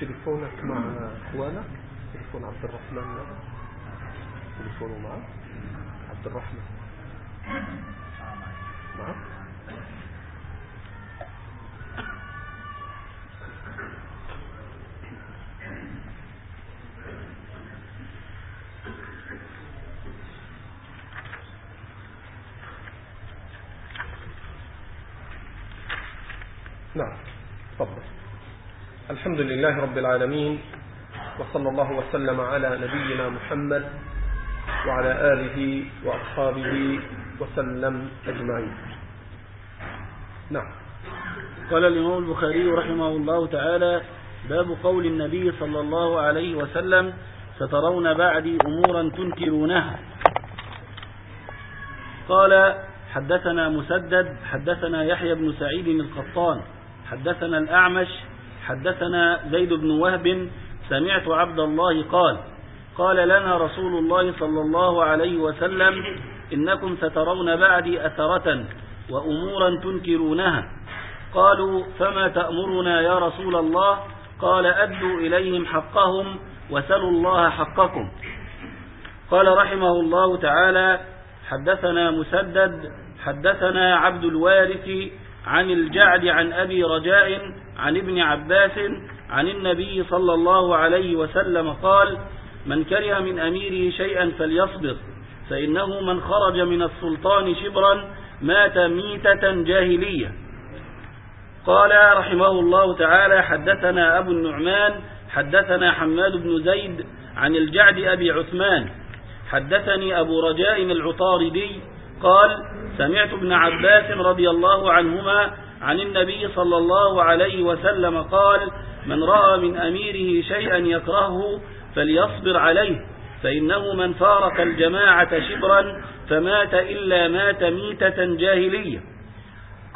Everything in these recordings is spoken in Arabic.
تليفونك مع إخوانك؟ تليفون عبد الرحمن. تليفونه معك؟ عبد الرحمن معك نعم تفضل الحمد لله رب العالمين وصلى الله وسلم على نبينا محمد وعلى آله وأصحابه وسلم أجمعين. نعم. قال الإمام البخاري رحمه الله تعالى باب قول النبي صلى الله عليه وسلم سترون بعدي أمورا تنكرونها قال حدثنا مسدد حدثنا يحيى بن سعيد القطان حدثنا الأعمش حدثنا زيد بن وهب سمعت عبد الله قال قال لنا رسول الله صلى الله عليه وسلم إنكم سترون بعدي أثرة وأمورا تنكرونها. قالوا فما تأمرنا يا رسول الله؟ قال أدوا إليهم حقهم وسلوا الله حقكم. قال رحمه الله تعالى حدثنا مسدد حدثنا عبد الوارث عن الجعد عن أبي رجاء عن ابن عباس عن النبي صلى الله عليه وسلم قال من كره من أميره شيئا فليصبر فإنه من خرج من السلطان شبرا مات ميتة جاهلية. قال رحمه الله تعالى حدثنا أبو النعمان حدثنا حماد بن زيد عن الجعد أبي عثمان حدثني أبو رجاء العطاردي قال سمعت ابن عباس رضي الله عنهما عن النبي صلى الله عليه وسلم قال من رأى من أميره شيئا يكرهه فليصبر عليه فإنه من فارق الجماعة شبرا فمات إلا مات ميتة جاهلية.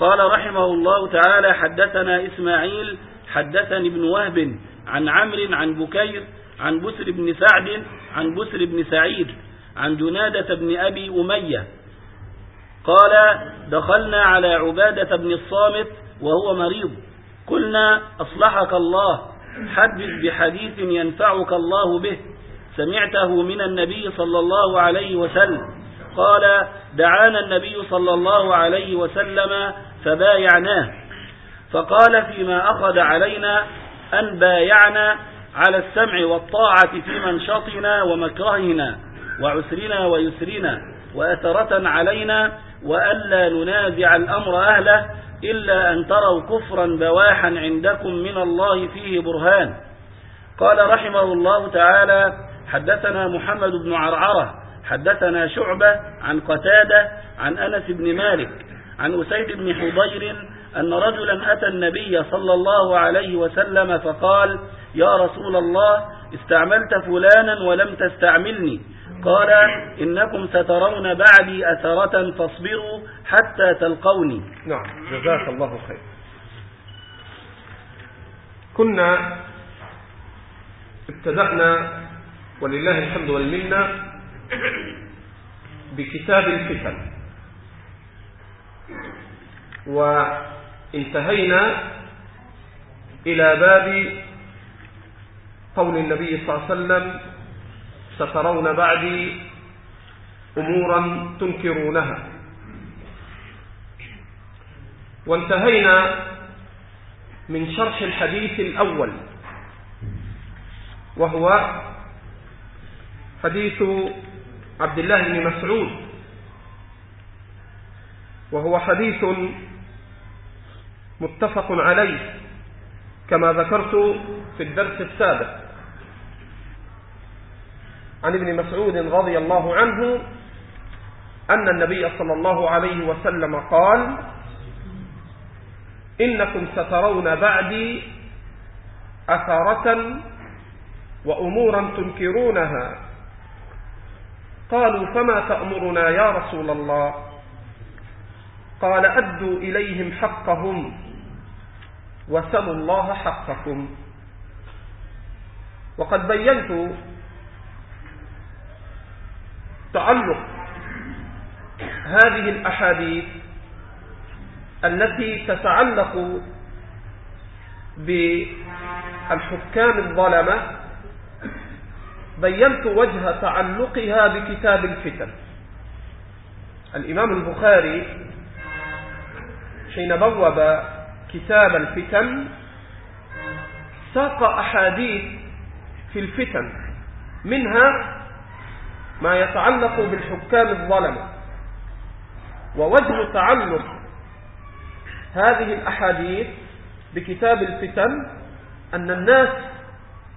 قال رحمه الله تعالى حدثنا إسماعيل حدثني ابن وهب عن عمرو عن بكير عن بسر بن سعد عن بسر بن سعيد عن جنادة بن أبي أمية قال دخلنا على عبادة بن الصامت وهو مريض. قلنا أصلحك الله حدث بحديث ينفعك الله به. سمعته من النبي صلى الله عليه وسلم. قال دعانا النبي صلى الله عليه وسلم فبايعناه. فقال فيما أخذ علينا أن بايعنا على السمع والطاعة في منشطنا ومكرهنا وعسرنا ويسرنا وأثرة علينا وألا ننازع الأمر أهله إلا أن تروا كفرا بواحا عندكم من الله فيه برهان. قال رحمه الله تعالى حدثنا محمد بن عرعرة حدثنا شعبة عن قتادة عن أنس بن مالك عن أسيد بن حضير أن رجلا أتى النبي صلى الله عليه وسلم فقال يا رسول الله استعملت فلانا ولم تستعملني. قال إنكم سترون بعدي أثرة فاصبروا حتى تلقوني. نعم جزاك الله خير. كنا ابتدأنا ولله الحمد والمنة بكتاب الفتن. وانتهينا إلى باب قول النبي صلى الله عليه وسلم سترون بعدي أمورا تنكرونها. وانتهينا من شرح الحديث الأول وهو حديث عبد الله بن مسعود وهو حديث متفق عليه كما ذكرت في الدرس السابق. عن ابن مسعود رضي الله عنه أن النبي صلى الله عليه وسلم قال إنكم سترون بعدي أثارة وأمورا تنكرونها. قالوا فما تأمرنا يا رسول الله؟ قال أدوا إليهم حقهم وسلوا الله حقكم. وقد بينت تعلق هذه الأحاديث التي تتعلق الحكام الظلمة بينت وجه تعلقها بكتاب الفتن. الإمام البخاري حين بوب كتاب الفتن ساق أحاديث في الفتن منها ما يتعلق بالحكام الظلمة ووجه تعلق هذه الأحاديث بكتاب الفتن أن الناس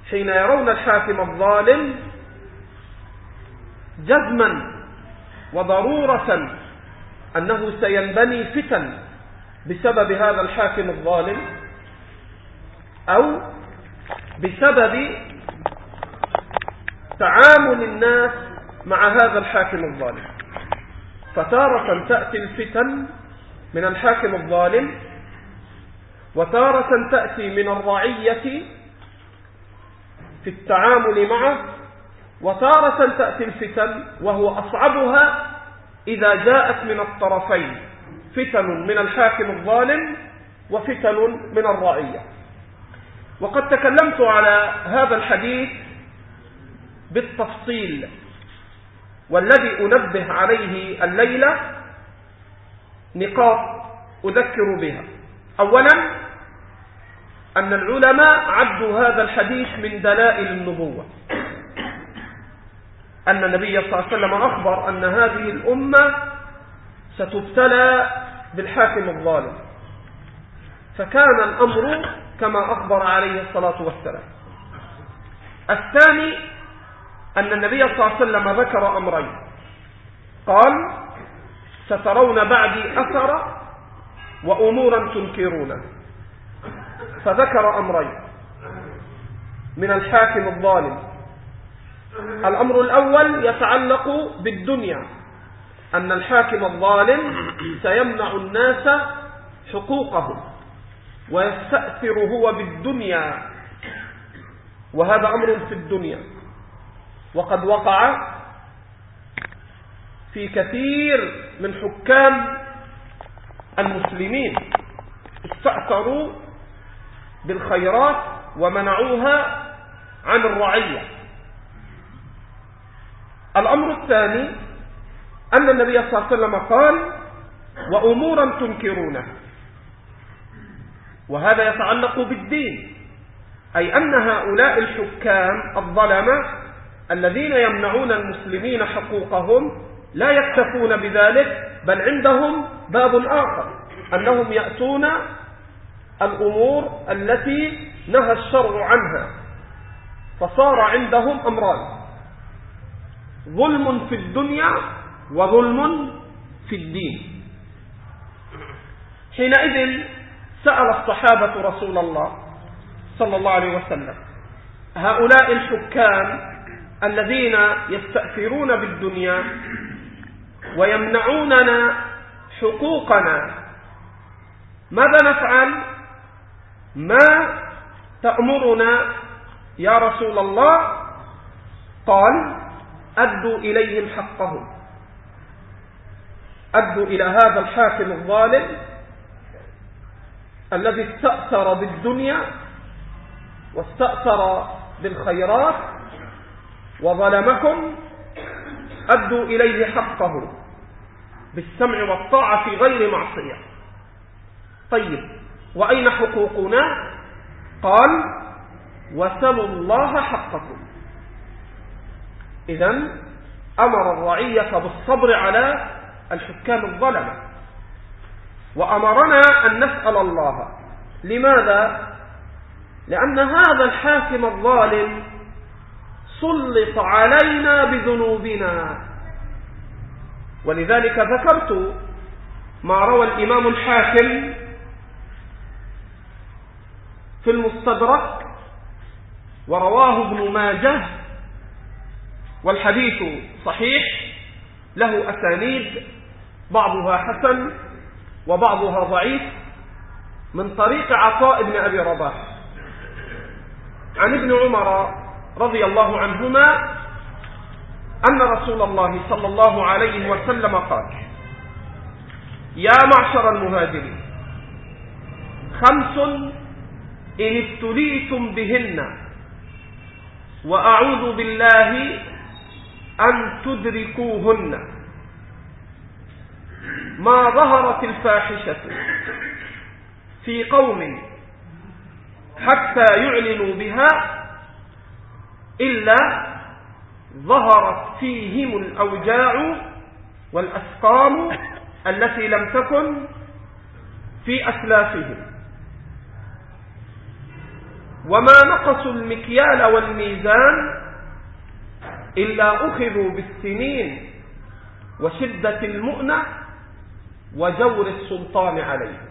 حين يرون الحاكم الظالم جزما وضرورة أنه سينبني فتن بسبب هذا الحاكم الظالم أو بسبب تعامل الناس مع هذا الحاكم الظالم. فتارة تأتي الفتن من الحاكم الظالم وتارة تأتي من الرعية في التعامل معه وتارة تأتي الفتن وهو أصعبها إذا جاءت من الطرفين فتن من الحاكم الظالم وفتن من الرعية. وقد تكلمت على هذا الحديث بالتفصيل والذي أنبه عليه الليلة نقاط أذكر بها. أولا أن العلماء عدوا هذا الحديث من دلائل النبوة. أن النبي صلى الله عليه وسلم أخبر أن هذه الأمة ستبتلى بالحاكم الظالم. فكان الأمر كما أخبر عليه الصلاة والسلام. الثاني أن النبي صلى الله عليه وسلم ذكر أمرين. قال سترون بعدي أثر وأمورا تنكرونه فذكر أمرين. من الحاكم الظالم. الأمر الأول يتعلق بالدنيا. أن الحاكم الظالم سيمنع الناس حقوقهم ويستأثر هو بالدنيا. وهذا أمر في الدنيا. وقد وقع في كثير من حكام المسلمين استأثروا بالخيرات ومنعوها عن الرعية. الأمر الثاني أن النبي صلى الله عليه وسلم قال وأمورا تنكرونه وهذا يتعلق بالدين أي أن هؤلاء الحكام الظلمة الذين يمنعون المسلمين حقوقهم لا يكتفون بذلك بل عندهم باب آخر أنهم يأتون الأمور التي نهى الشرع عنها فصار عندهم أمران ظلم في الدنيا وظلم في الدين. حينئذ سأل الصحابة رسول الله صلى الله عليه وسلم هؤلاء الحكام الذين يستأثرون بالدنيا ويمنعوننا حقوقنا. ماذا نفعل؟ ما تأمرنا؟ يا رسول الله قال أدوا إليهم حقهم. أدوا إلى هذا الحاكم الظالم الذي استأثر بالدنيا واستأثر بالخيرات وظلمكم أدوا إليه حقه بالسمع والطاعة في غير معصية. طيب وأين حقوقنا؟ قال وسلوا الله حقكم. إذا أمر الرعية بالصبر على الحكام الظلمة. وأمرنا أن نسأل الله. لماذا؟ لأن هذا الحاكم الظالم سلط علينا بذنوبنا. ولذلك ذكرت ما روى الإمام الحاكم في المستدرك ورواه ابن ماجه والحديث صحيح له أسانيد بعضها حسن وبعضها ضعيف من طريق عطاء بن أبي رباح. عن ابن عمر رضي الله عنهما أن رسول الله صلى الله عليه وسلم قال يا معشر المهاجرين خمس إن ابتليتم بهن وأعوذ بالله أن تدركوهن. ما ظهرت الفاحشة في قوم حتى يعلنوا بها إلا ظهرت فيهم الأوجاع والأسقام التي لم تكن في أسلافهم. وما نقصوا المكيال والميزان إلا أخذوا بالسنين وشدة المؤنة وجور السلطان عليه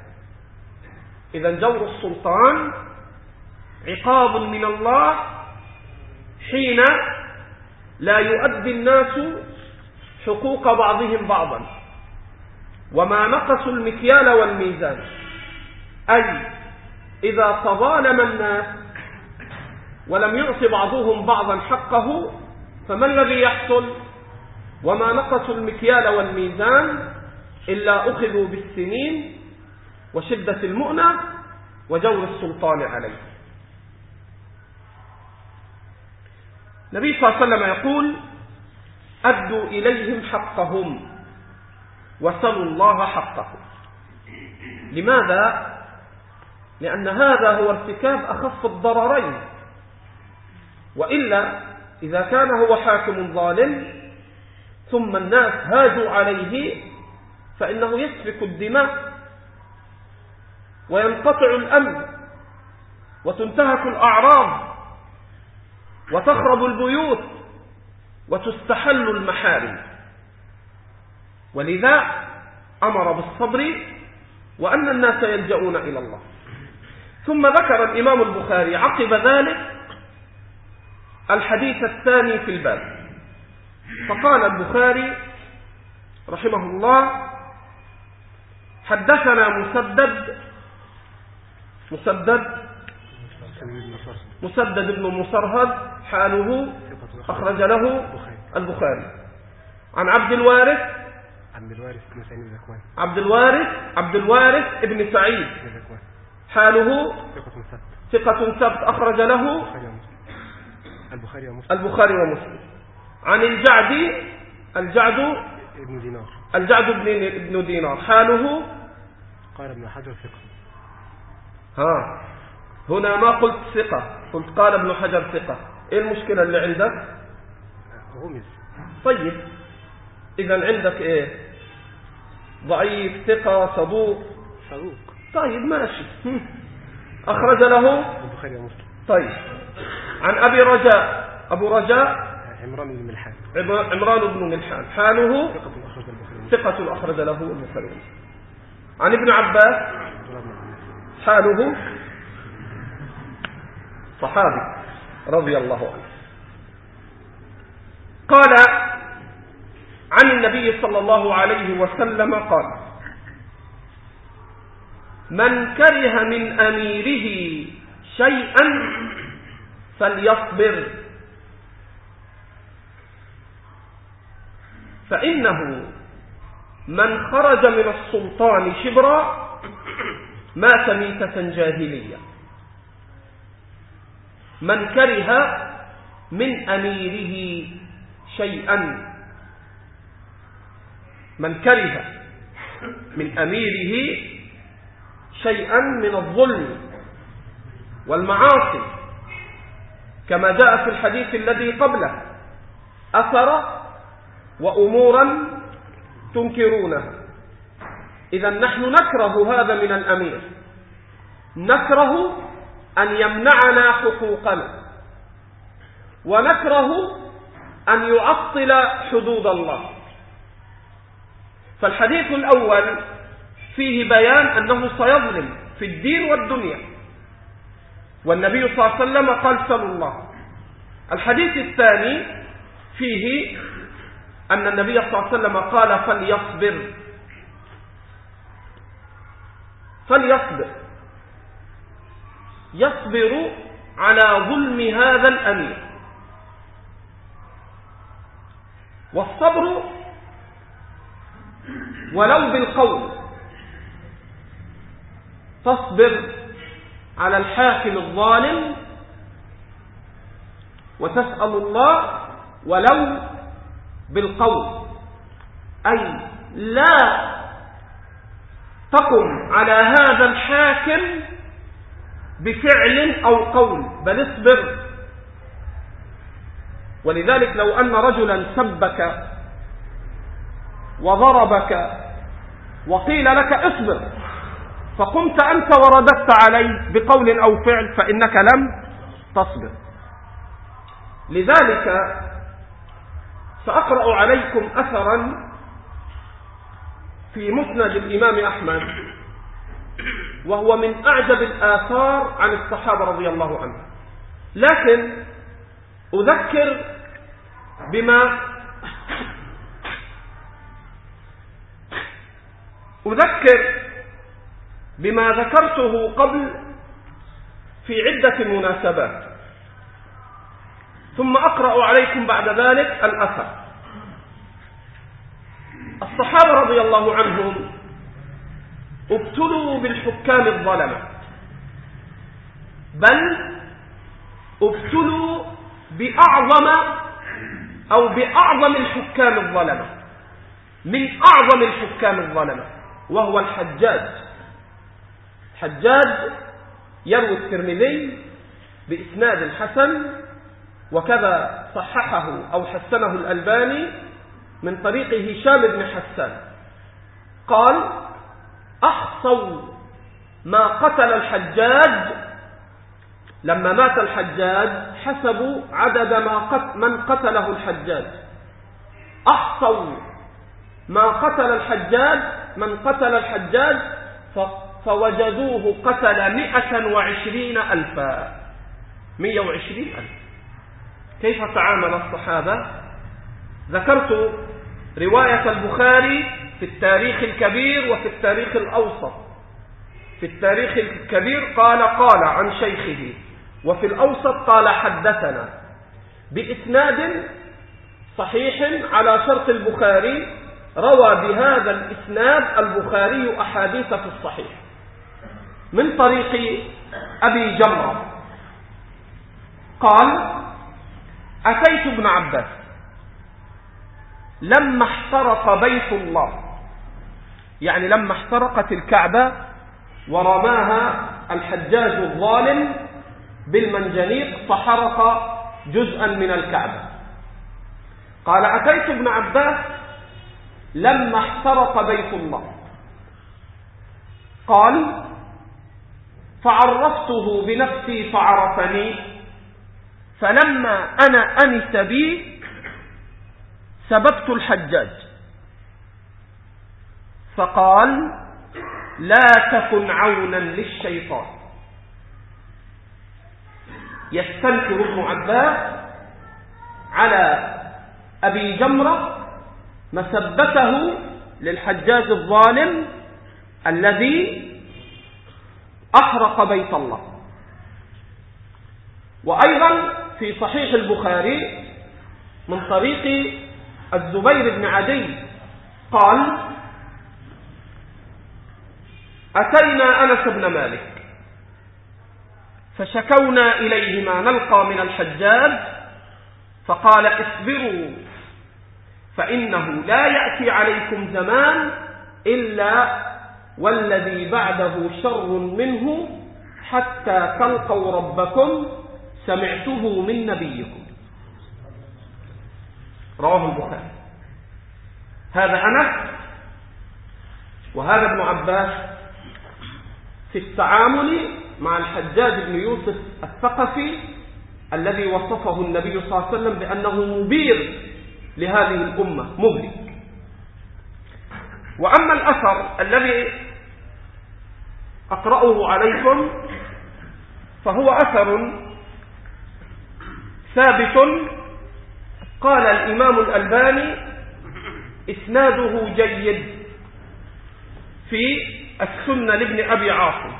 إذا جور السلطان عقاب من الله حين لا يؤدي الناس حقوق بعضهم بعضا. وما نقصوا المكيال والميزان. أي إذا تظالم الناس ولم يعط بعضهم بعضا حقه فما الذي يحصل؟ وما نقصوا المكيال والميزان إلا أخذوا بالسنين وشدة المؤنة وجور السلطان عليه. النبي صلى الله عليه وسلم يقول أدوا إليهم حقهم وسلوا الله حقه لماذا؟ لأن هذا هو ارتكاب أخف الضررين. وإلا إذا كان هو حاكم ظالم ثم الناس هاجوا عليه فإنه يسفك الدماء وينقطع الأمن وتنتهك الأعراض. وتخرب البيوت وتستحل المحارم. ولذا أمر بالصبر وأن الناس يلجؤون إلى الله. ثم ذكر الإمام البخاري عقب ذلك الحديث الثاني في الباب. فقال البخاري رحمه الله حدثنا مسدد مسدد مسدد بن مصرهد حاله أخرج له البخاري. عن عبد الوارث عبد الوارث بن سعيد الزكوان عبد الوارث عبد الوارث ابن سعيد. حاله ثقة ثبت ثقة ثبت أخرج له البخاري ومسلم. البخاري ومسلم. عن الجعد الجعد ابن دينار. الجعد بن ابن دينار. حاله قال ابن حجر ثقة. ها. هنا ما قلت ثقة قلت قال ابن حجر ثقة. إيه المشكلة اللي عندك؟ غمز. طيب. اذا عندك إيه؟ ضعيف ثقة صدوق. صدوق. طيب ماشي. أخرج له؟ البخاري ومسلم. طيب. عن أبي رجاء. أبو رجاء؟ عمران بن ملحان. عم- عمران بن ملحان. حاله؟ ثقة أخرج له البخاري. عن ابن عباس. حاله؟ صحابي رضي الله عنه. قال عن النبي صلى الله عليه وسلم قال من كره من أميره شيئا فليصبر. فإنه من خرج من السلطان شبرا مات ميتة جاهلية. من كره من أميره شيئا. من كره من أميره شيئا من الظلم والمعاصي كما جاء في الحديث الذي قبله أثر وأمورا تنكرونها. إذا نحن نكره هذا من الأمير. نكره أن يمنعنا حقوقنا ونكره أن يعطل حدود الله. فالحديث الأول فيه بيان أنه سيظلم في الدين والدنيا. والنبي صلى الله عليه وسلم قال سلوا الله. الحديث الثاني فيه أن النبي صلى الله عليه وسلم قال فليصبر. فليصبر. يصبر على ظلم هذا الأمير. والصبر ولو بالقول تصبر على الحاكم الظالم وتسأل الله ولو بالقول. أي لا تقم على هذا الحاكم بفعل أو قول بل اصبر. ولذلك لو أن رجلا سبك وضربك وقيل لك اصبر فقمت أنت ورددت عليه بقول أو فعل فإنك لم تصبر. لذلك سأقرأ عليكم أثرا في مسند الإمام أحمد. وهو من أعجب الآثار عن الصحابة رضي الله عنهم. لكن أذكر بما أذكر بما ذكرته قبل في عدة مناسبات. ثم أقرأ عليكم بعد ذلك الأثر. الصحابة رضي الله عنهم ابتلوا بالحكام الظلمة. بل ابتلوا بأعظم أو بأعظم الحكام الظلمة. من أعظم الحكام الظلمة وهو الحجاج. حجاج يروي الترمذي بإسناد حسن وكذا صححه أو حسنه الألباني من طريق هشام بن حسان. قال أحصوا ما قتل الحجاج. لما مات الحجاج حسبوا عدد ما قت من قتله الحجاج. أحصوا ما قتل الحجاج من قتل الحجاج فوجدوه قتل مئة وعشرين ألفا. مئة وعشرين ألف. كيف تعامل الصحابة؟ ذكرت رواية البخاري في التاريخ الكبير وفي التاريخ الأوسط. في التاريخ الكبير قال قال عن شيخه وفي الأوسط قال حدثنا. بإسناد صحيح على شرط البخاري روى بهذا الإسناد البخاري أحاديث في الصحيح. من طريق أبي جمرة. قال أتيت ابن عباس لما احترق بيت الله. يعني لما احترقت الكعبة ورماها الحجاج الظالم بالمنجنيق فحرق جزءا من الكعبة. قال أتيت ابن عباس لما احترق بيت الله. قال فعرفته بنفسي فعرفني فلما أنا أنس بي سببت الحجاج. فقال لا تكن عونا للشيطان. يستنكر ابن عباس على أبي جمرة مسبته للحجاج الظالم الذي أحرق بيت الله. وأيضا في صحيح البخاري من طريق الزبير بن عدي قال أتينا أنس بن مالك. فشكونا إليه ما نلقى من الحجاج فقال اصبروا فإنه لا يأتي عليكم زمان إلا والذي بعده شر منه حتى تلقوا ربكم سمعته من نبيكم. رواه البخاري. هذا أنا وهذا ابن عباس في التعامل مع الحجاج بن يوسف الثقفي الذي وصفه النبي صلى الله عليه وسلم بأنه مبير لهذه الأمة مهلك. وأما الأثر الذي أقرأه عليكم فهو أثر ثابت. قال الإمام الألباني إسناده جيد في السنة لابن أبي عاصم.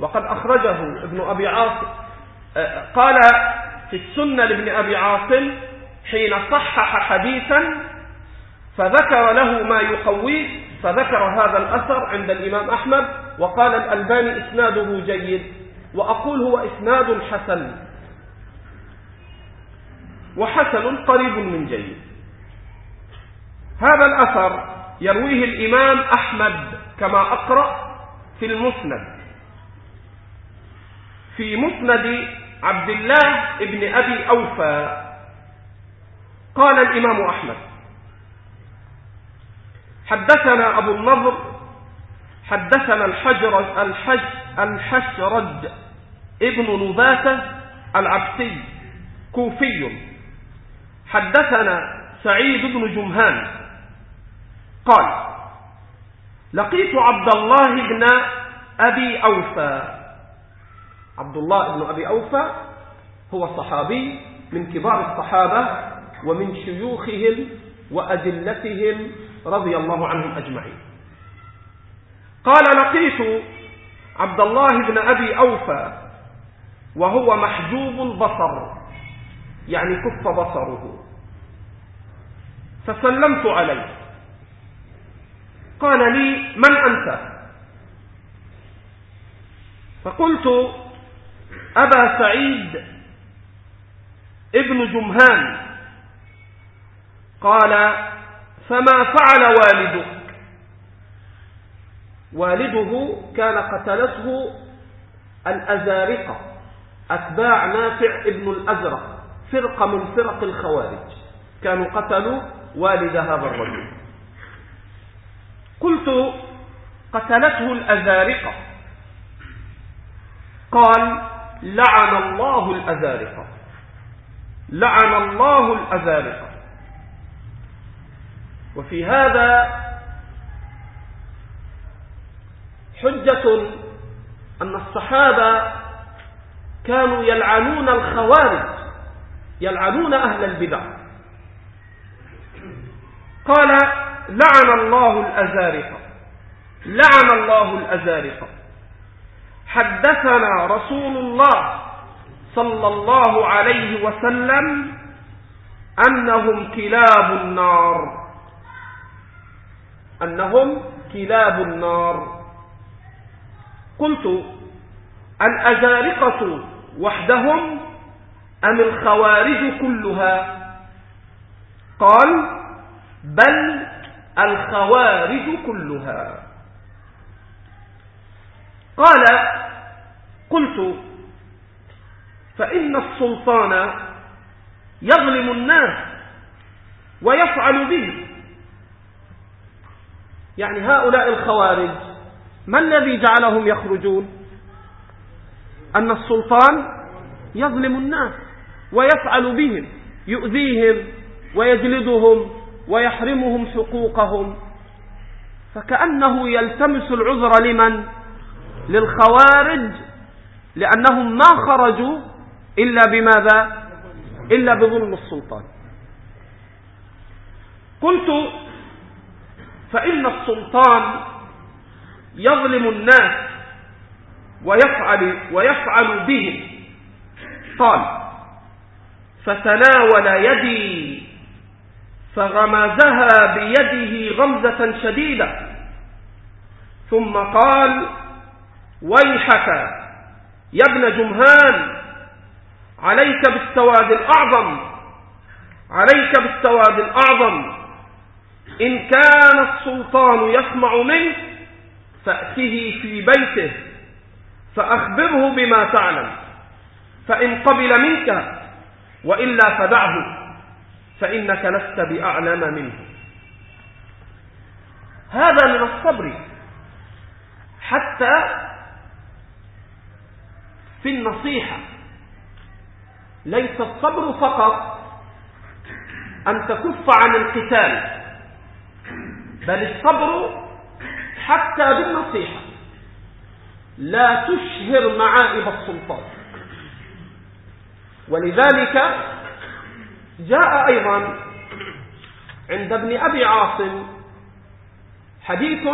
وقد أخرجه ابن أبي عاصم آه، قال في السنة لابن أبي عاصم حين صحح حديثا فذكر له ما يقويه فذكر هذا الأثر عند الإمام أحمد وقال الألباني إسناده جيد وأقول هو إسناد حسن. وحسن قريب من جيد. هذا الأثر يرويه الإمام أحمد. كما أقرأ في المسند. في مسند عبد الله ابن أبي أوفى. قال الإمام أحمد حدثنا أبو النضر حدثنا الحجر الحج الحشرج ابن نباتة العبسي كوفي. حدثنا سعيد بن جمهان. قال لقيت عبد الله بن أبي أوفى. عبد الله بن أبي أوفى هو صحابي من كبار الصحابة ومن شيوخهم وأدلتهم رضي الله عنهم أجمعين. قال لقيت عبد الله بن أبي أوفى وهو محجوب البصر يعني كف بصره. فسلمت عليه. قال لي من أنت؟ فقلت أبا سعيد ابن جمهان. قال فما فعل والدك؟ والده كان قتلته الأزارقة أتباع نافع ابن الأزرق فرقة من فرق الخوارج. كانوا قتلوا والد هذا الرجل قلت قتلته الأزارقة. قال لعن الله الأزارقة. لعن الله الأزارقة. وفي هذا حجة أن الصحابة كانوا يلعنون الخوارج يلعنون أهل البدع. قال لعن الله الأزارقة لعن الله الأزارقة حدثنا رسول الله صلى الله عليه وسلم أنهم كلاب النار. أنهم كلاب النار. قلت الأزارقة وحدهم أم الخوارج كلها؟ قال بل الخوارج كلها. قال قلت فإن السلطان يظلم الناس ويفعل به. يعني هؤلاء الخوارج ما الذي جعلهم يخرجون؟ أن السلطان يظلم الناس ويفعل بهم يؤذيهم ويجلدهم. ويحرمهم حقوقهم. فكأنه يلتمس العذر لمن؟ للخوارج لأنهم ما خرجوا إلا بماذا؟ إلا بظلم السلطان. قلت فإن السلطان يظلم الناس ويفعل, ويفعل بهم. قال فتناول يدي فغمزها بيده غمزة شديدة. ثم قال ويحك يا ابن جمهان عليك بالسواد الأعظم عليك بالسواد الأعظم. إن كان السلطان يسمع منه فأته في بيته فأخبره بما تعلم. فإن قبل منك وإلا فدعه. فإنك لست بأعلم منه. هذا من الصبر. حتى في النصيحة ليس الصبر فقط أن تكف عن القتال بل الصبر حتى بالنصيحة. لا تشهر معائب السلطان. ولذلك جاء أيضا عند ابن أبي عاصم حديث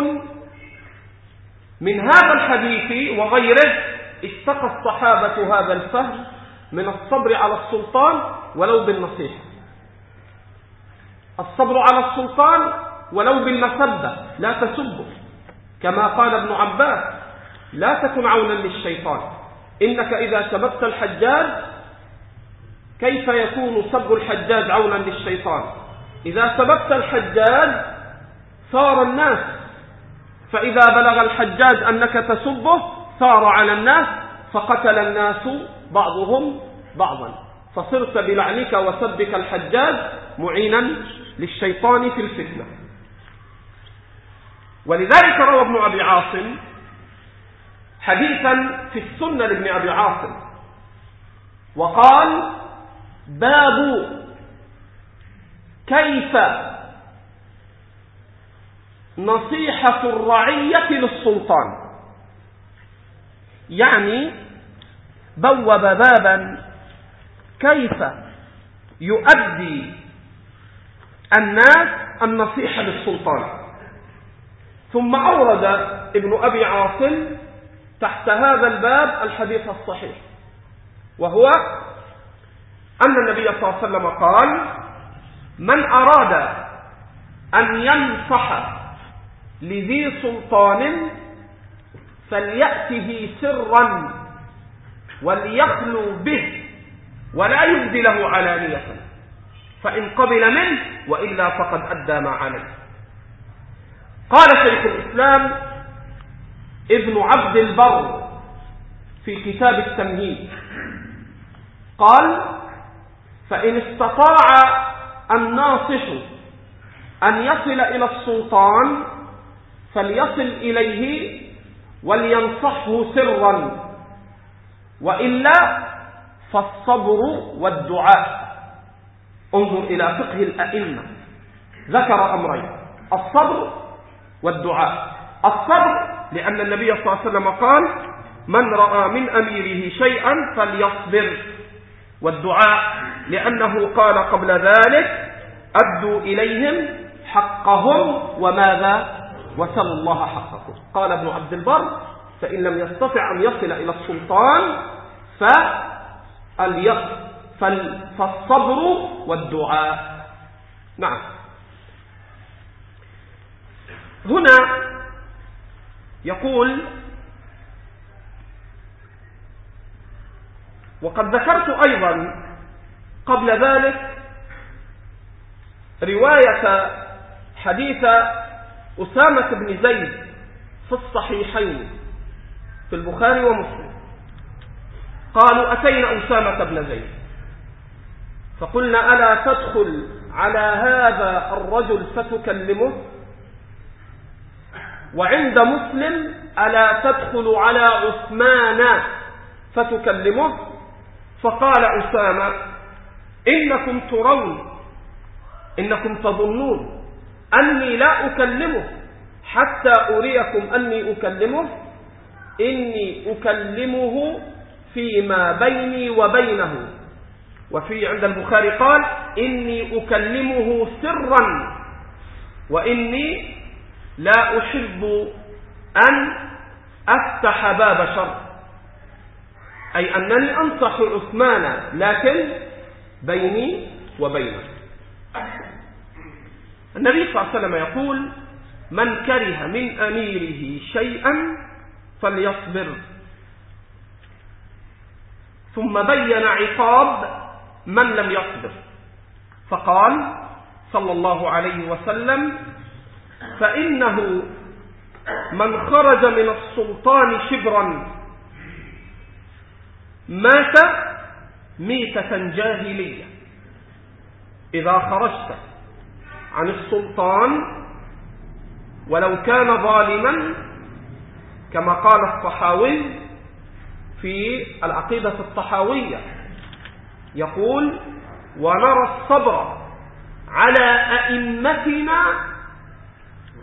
من هذا الحديث وغيره استقى الصحابة هذا الفهم من الصبر على السلطان ولو بالنصيحة. الصبر على السلطان ولو بالمسبة لا تسبه. كما قال ابن عباس لا تكن عونا للشيطان. إنك إذا سببت الحجاج كيف يكون سب الحجاج عونا للشيطان؟ إذا سببت الحجاج صار الناس فإذا بلغ الحجاج أنك تسبه صار على الناس فقتل الناس بعضهم بعضا. فصرت بلعنك وسبك الحجاج معينا للشيطان في الفتنة. ولذلك روى ابن أبي عاصم حديثا في السنة لابن أبي عاصم وقال باب كيف نصيحة الرعية للسلطان. يعني بوب بابا كيف يؤدي الناس النصيحة للسلطان. ثم أورد ابن أبي عاصم تحت هذا الباب الحديث الصحيح وهو أن النبي صلى الله عليه وسلم قال من أراد أن ينصح لذي سلطان فليأته سرا وليخلو به ولا يبدي له علانية. فإن قبل منه وإلا فقد أدى ما عليه. قال شيخ الإسلام ابن عبد البر في كتاب التمهيد قال فإن استطاع الناصح أن يصل إلى السلطان فليصل إليه ولينصحه سرا. وإلا فالصبر والدعاء. انظر إلى فقه الأئمة. ذكر أمرين الصبر والدعاء. الصبر لأن النبي صلى الله عليه وسلم قال من رأى من أميره شيئا فليصبر. والدعاء لأنه قال قبل ذلك أدوا إليهم حقهم وماذا؟ وسلوا الله حقكم. قال ابن عبد البر فإن لم يستطع أن يصل إلى السلطان فالصبر والدعاء. نعم. هنا يقول وقد ذكرت أيضا قبل ذلك رواية حديث أسامة بن زيد في الصحيحين في البخاري ومسلم. قالوا أتينا أسامة بن زيد. فقلنا ألا تدخل على هذا الرجل فتكلمه؟ وعند مسلم ألا تدخل على عثمان فتكلمه؟ فقال أسامة إنكم ترون إنكم تظنون أني لا أكلمه حتى أريكم أني أكلمه إني أكلمه فيما بيني وبينه. وفي عند البخاري قال إني أكلمه سرا وإني لا أحب أن أفتح باب شر. أي أنني أنصح عثمان لكن بيني وبينه. النبي صلى الله عليه وسلم يقول من كره من أميره شيئا فليصبر. ثم بين عقاب من لم يصبر. فقال صلى الله عليه وسلم فإنه من خرج من السلطان شبرا مات ميتة جاهلية. إذا خرجت عن السلطان ولو كان ظالما كما قال الصحاوي في العقيدة الطحاوية يقول ونرى الصبر على أئمتنا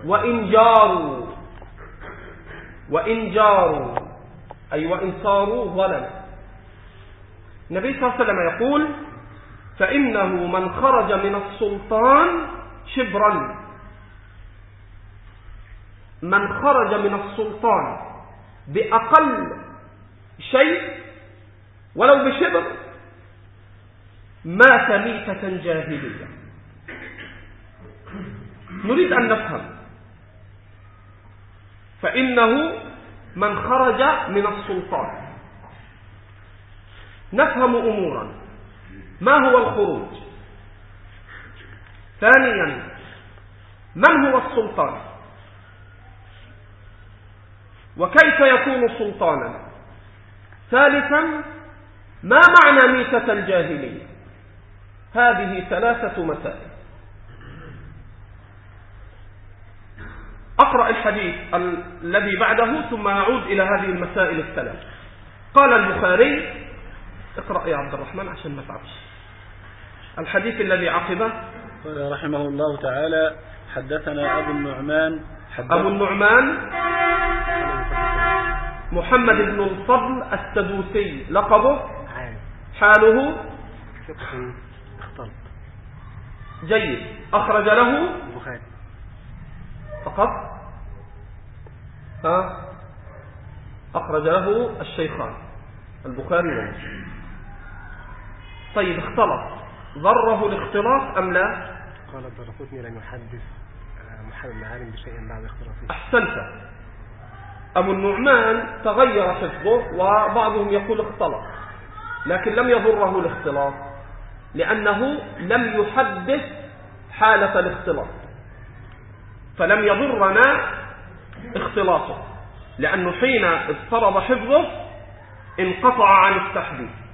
وإن جاروا وإن جاروا أي وإن صاروا ظلما. النبي صلى الله عليه وسلم يقول فإنه من خرج من السلطان شبرا. من خرج من السلطان بأقل شيء ولو بشبر مات ميتة جاهلية. نريد أن نفهم. فإنه من خرج من السلطان. نفهم أمورا. ما هو الخروج؟ ثانيا من هو السلطان؟ وكيف يكون سلطانا؟ ثالثا ما معنى ميتة الجاهلية؟ هذه ثلاثة مسائل. أقرأ الحديث الذي بعده ثم أعود إلى هذه المسائل الثلاث. قال البخاري اقرأ يا عبد الرحمن عشان ما تعبش. الحديث الذي عقبه. قال رحمه الله تعالى حدثنا أبو النعمان. أبو النعمان. محمد بن الفضل السدوسي. لقبه. حاله. اختلط. جيد. أخرج له. البخاري فقط. ها. أخرج له الشيخان. البخاري ومسلم. طيب اختلط. ضره الاختلاط أم لا؟ قال الدرقطني لم يحدث. آه، محمد بن عالم بشيء بعد اختلاطه أحسنت. أبو النعمان تغير حفظه وبعضهم يقول اختلط لكن لم يضره الاختلاط لأنه لم يحدث حالة الاختلاط. فلم يضرنا اختلاطه لأنه حين اضطرب حفظه انقطع عن التحديث.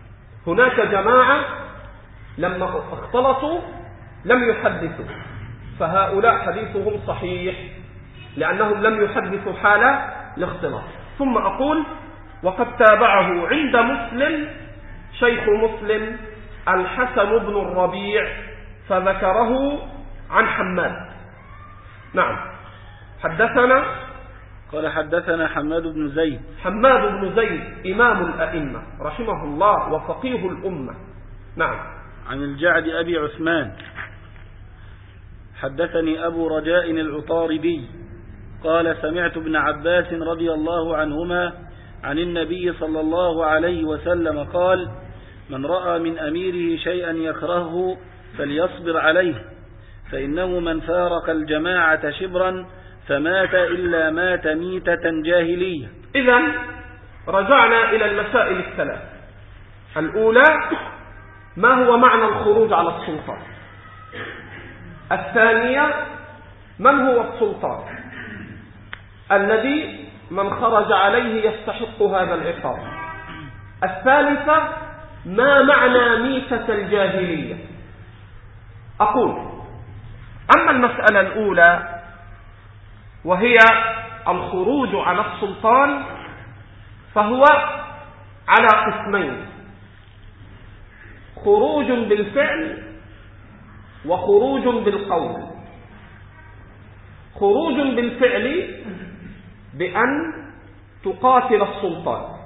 هناك جماعة لما اختلطوا لم يحدثوا فهؤلاء حديثهم صحيح لأنهم لم يحدثوا حال الاختلاط. ثم أقول وقد تابعه عند مسلم شيخ مسلم الحسن بن الربيع فذكره عن حماد. نعم. حدثنا قال حدثنا حماد بن زيد. حماد بن زيد إمام الأئمة رحمه الله وفقيه الأمة. نعم. عن الجعد أبي عثمان. حدثني أبو رجاء العطاردي. قال سمعت ابن عباس رضي الله عنهما عن النبي صلى الله عليه وسلم قال من رأى من أميره شيئا يكرهه فليصبر عليه فإنه من فارق الجماعة شبرا فمات إلا مات ميتة جاهلية. إذا رجعنا إلى المسائل الثلاث. الأولى ما هو معنى الخروج على السلطان؟ الثانية من هو السلطان؟ الذي من خرج عليه يستحق هذا العقاب. الثالثة ما معنى ميتة الجاهلية؟ أقول أما المسألة الأولى وهي الخروج على السلطان فهو على قسمين. خروج بالفعل وخروج بالقول. خروج بالفعل بأن تقاتل السلطان.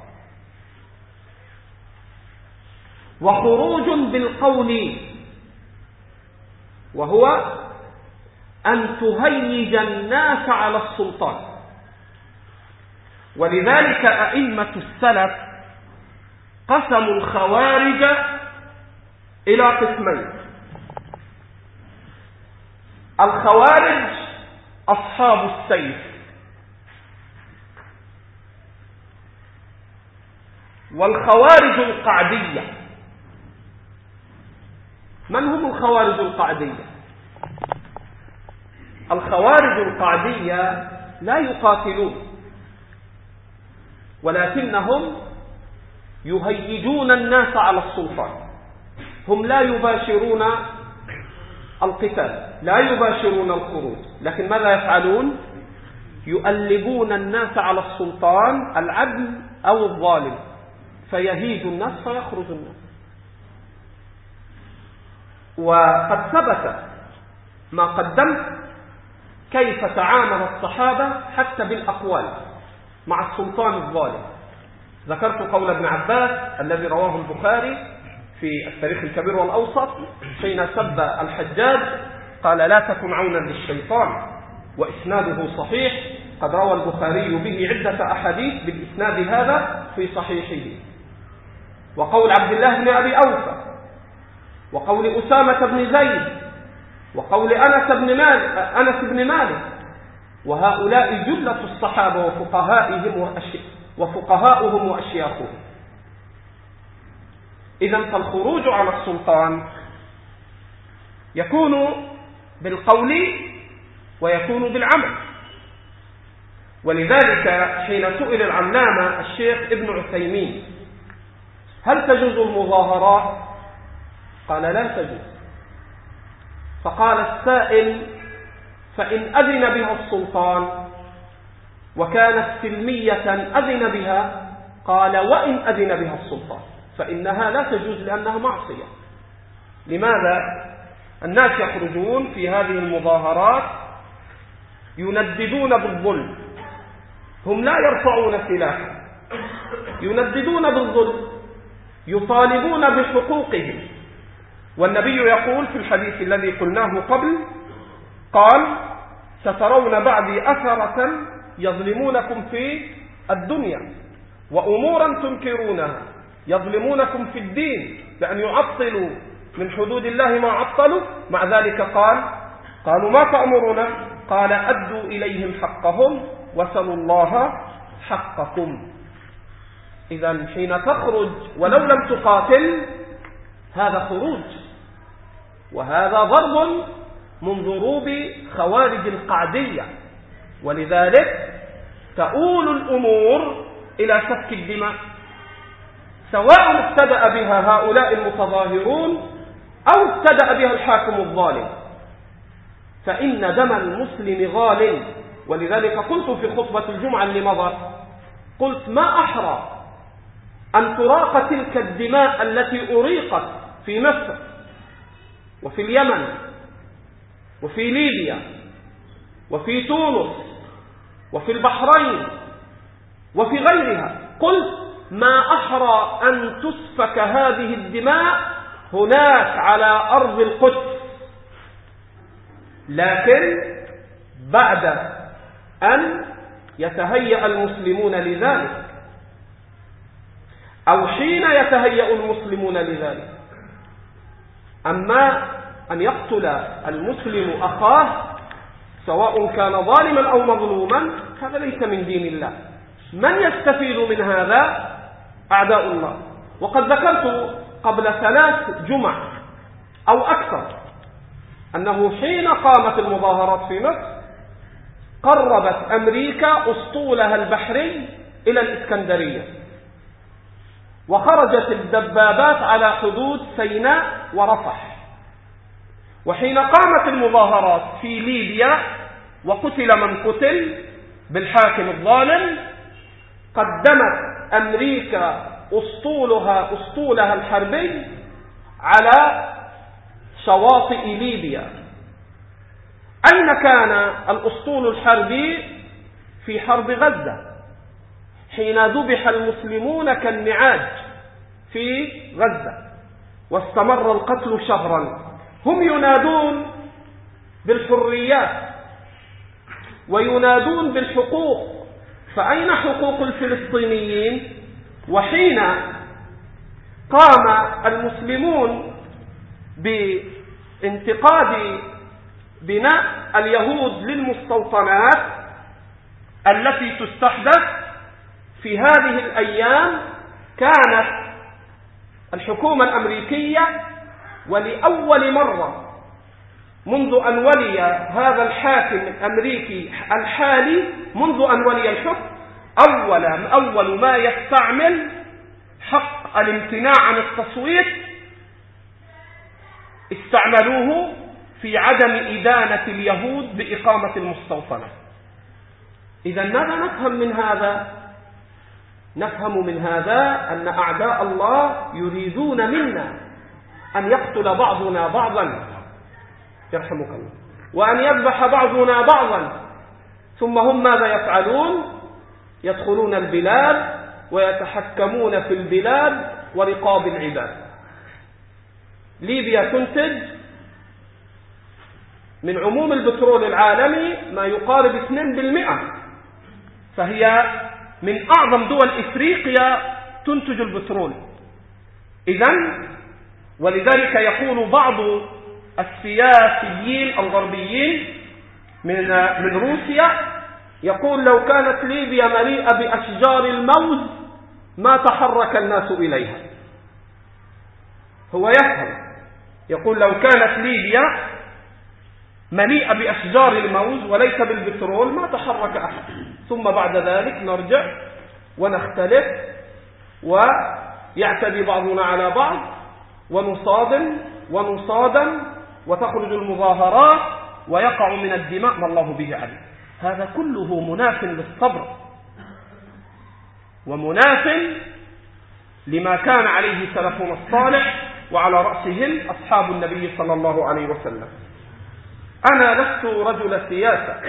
وخروج بالقول وهو أن تهيج الناس على السلطان. ولذلك أئمة السلف قسموا الخوارج إلى قسمين. الخوارج أصحاب السيف. والخوارج القعدية. من هم الخوارج القعدية؟ الخوارج القعدية لا يقاتلون ولكنهم يهيجون الناس على السلطان. هم لا يباشرون القتال لا يباشرون الخروج. لكن ماذا يفعلون؟ يؤلبون الناس على السلطان العدل أو الظالم. فيهيج الناس فيخرج الناس. وقد ثبت ما قدمت كيف تعامل الصحابة حتى بالأقوال مع السلطان الظالم. ذكرت قول ابن عباس الذي رواه البخاري في التاريخ الكبير والأوسط حين سب الحجاج قال لا تكن عونا للشيطان وإسناده صحيح. قد روى البخاري به عدة أحاديث بالإسناد هذا في صحيحه وقول عبد الله بن أبي أوفى وقول أسامة بن زيد وقول أنس بن مالك, أنس بن مالك وهؤلاء جلة الصحابة وفقهائهم وفقهاؤهم وأشياخهم. إذا فالخروج على السلطان يكون بالقول ويكون بالعمل. ولذلك حين سئل العلامة الشيخ ابن عثيمين هل تجوز المظاهرات قال لا تجوز. فقال السائل فإن أذن بها السلطان وكانت سلمية أذن بها قال وإن أذن بها السلطان فإنها لا تجوز لأنها معصية لماذا؟ الناس يخرجون في هذه المظاهرات ينددون بالظلم هم لا يرفعون سلاحا ينددون بالظلم يطالبون بحقوقهم والنبي يقول في الحديث الذي قلناه قبل قال سترون بعدي أثرة يظلمونكم في الدنيا وأمورا تنكرونها يظلمونكم في الدين بأن يعطلوا من حدود الله ما عطلوا. مع ذلك قال قالوا ما تأمرنا؟ قال أدوا إليهم حقهم وسلوا الله حقكم. إذا حين تخرج ولو لم تقاتل هذا خروج. وهذا ضرب من ضروب خوارج القعدية. ولذلك تؤول الأمور إلى سفك الدماء. سواء ابتدأ بها هؤلاء المتظاهرون أو ابتدأ بها الحاكم الظالم. فإن دم المسلم غال. ولذلك قلت في خطبة الجمعة اللي مضت قلت ما أحرى أن تراق تلك الدماء التي أريقت في مصر وفي اليمن وفي ليبيا وفي تونس وفي البحرين وفي غيرها. قلت ما أحرى أن تسفك هذه الدماء هناك على أرض القدس. لكن بعد أن يتهيأ المسلمون لذلك أو حين يتهيأ المسلمون لذلك أما أن يقتل المسلم أخاه سواء كان ظالما أو مظلوما هذا ليس من دين الله. من يستفيد من هذا؟ أعداء الله. وقد ذكرت قبل ثلاث جمع أو أكثر أنه حين قامت المظاهرات في مصر قربت أمريكا أسطولها البحري إلى الإسكندرية. وخرجت الدبابات على حدود سيناء ورفح. وحين قامت المظاهرات في ليبيا وقتل من قتل بالحاكم الظالم قدمت أمريكا أسطولها أسطولها الحربي على شواطئ ليبيا. أين كان الأسطول الحربي في حرب غزة؟ حين ذبح المسلمون كالنعاج في غزة. واستمر القتل شهرا. هم ينادون بالحريات وينادون بالحقوق. فأين حقوق الفلسطينيين؟ وحين قام المسلمون بانتقاد بناء اليهود للمستوطنات التي تستحدث في هذه الأيام كانت الحكومة الأمريكية ولأول مرة منذ أن ولي هذا الحاكم الأمريكي الحالي منذ أن ولي الحكم أول أول ما يستعمل حق الامتناع عن التصويت استعملوه في عدم إدانة اليهود بإقامة المستوطنة. إذا ماذا نفهم من هذا؟ نفهم من هذا أن أعداء الله يريدون منا أن يقتل بعضنا بعضا. يرحمك الله. وأن يذبح بعضنا بعضا. ثم هم ماذا يفعلون؟ يدخلون البلاد ويتحكمون في البلاد ورقاب العباد. ليبيا تنتج من عموم البترول العالمي ما يقارب 2% فهي من أعظم دول إفريقيا تنتج البترول. إذا ولذلك يقول بعض السياسيين الغربيين من من روسيا يقول لو كانت ليبيا مليئة بأشجار الموز ما تحرك الناس إليها. هو يفهم. يقول لو كانت ليبيا مليئة بأشجار الموز وليس بالبترول ما تحرك أحد. ثم بعد ذلك نرجع ونختلف ويعتدي بعضنا على بعض ونصادم ونصادم وتخرج المظاهرات ويقع من الدماء ما الله به عليم. هذا كله مناف للصبر ومناف لما كان عليه سلفنا الصالح وعلى رأسهم أصحاب النبي صلى الله عليه وسلم. أنا لست رجل سياسة.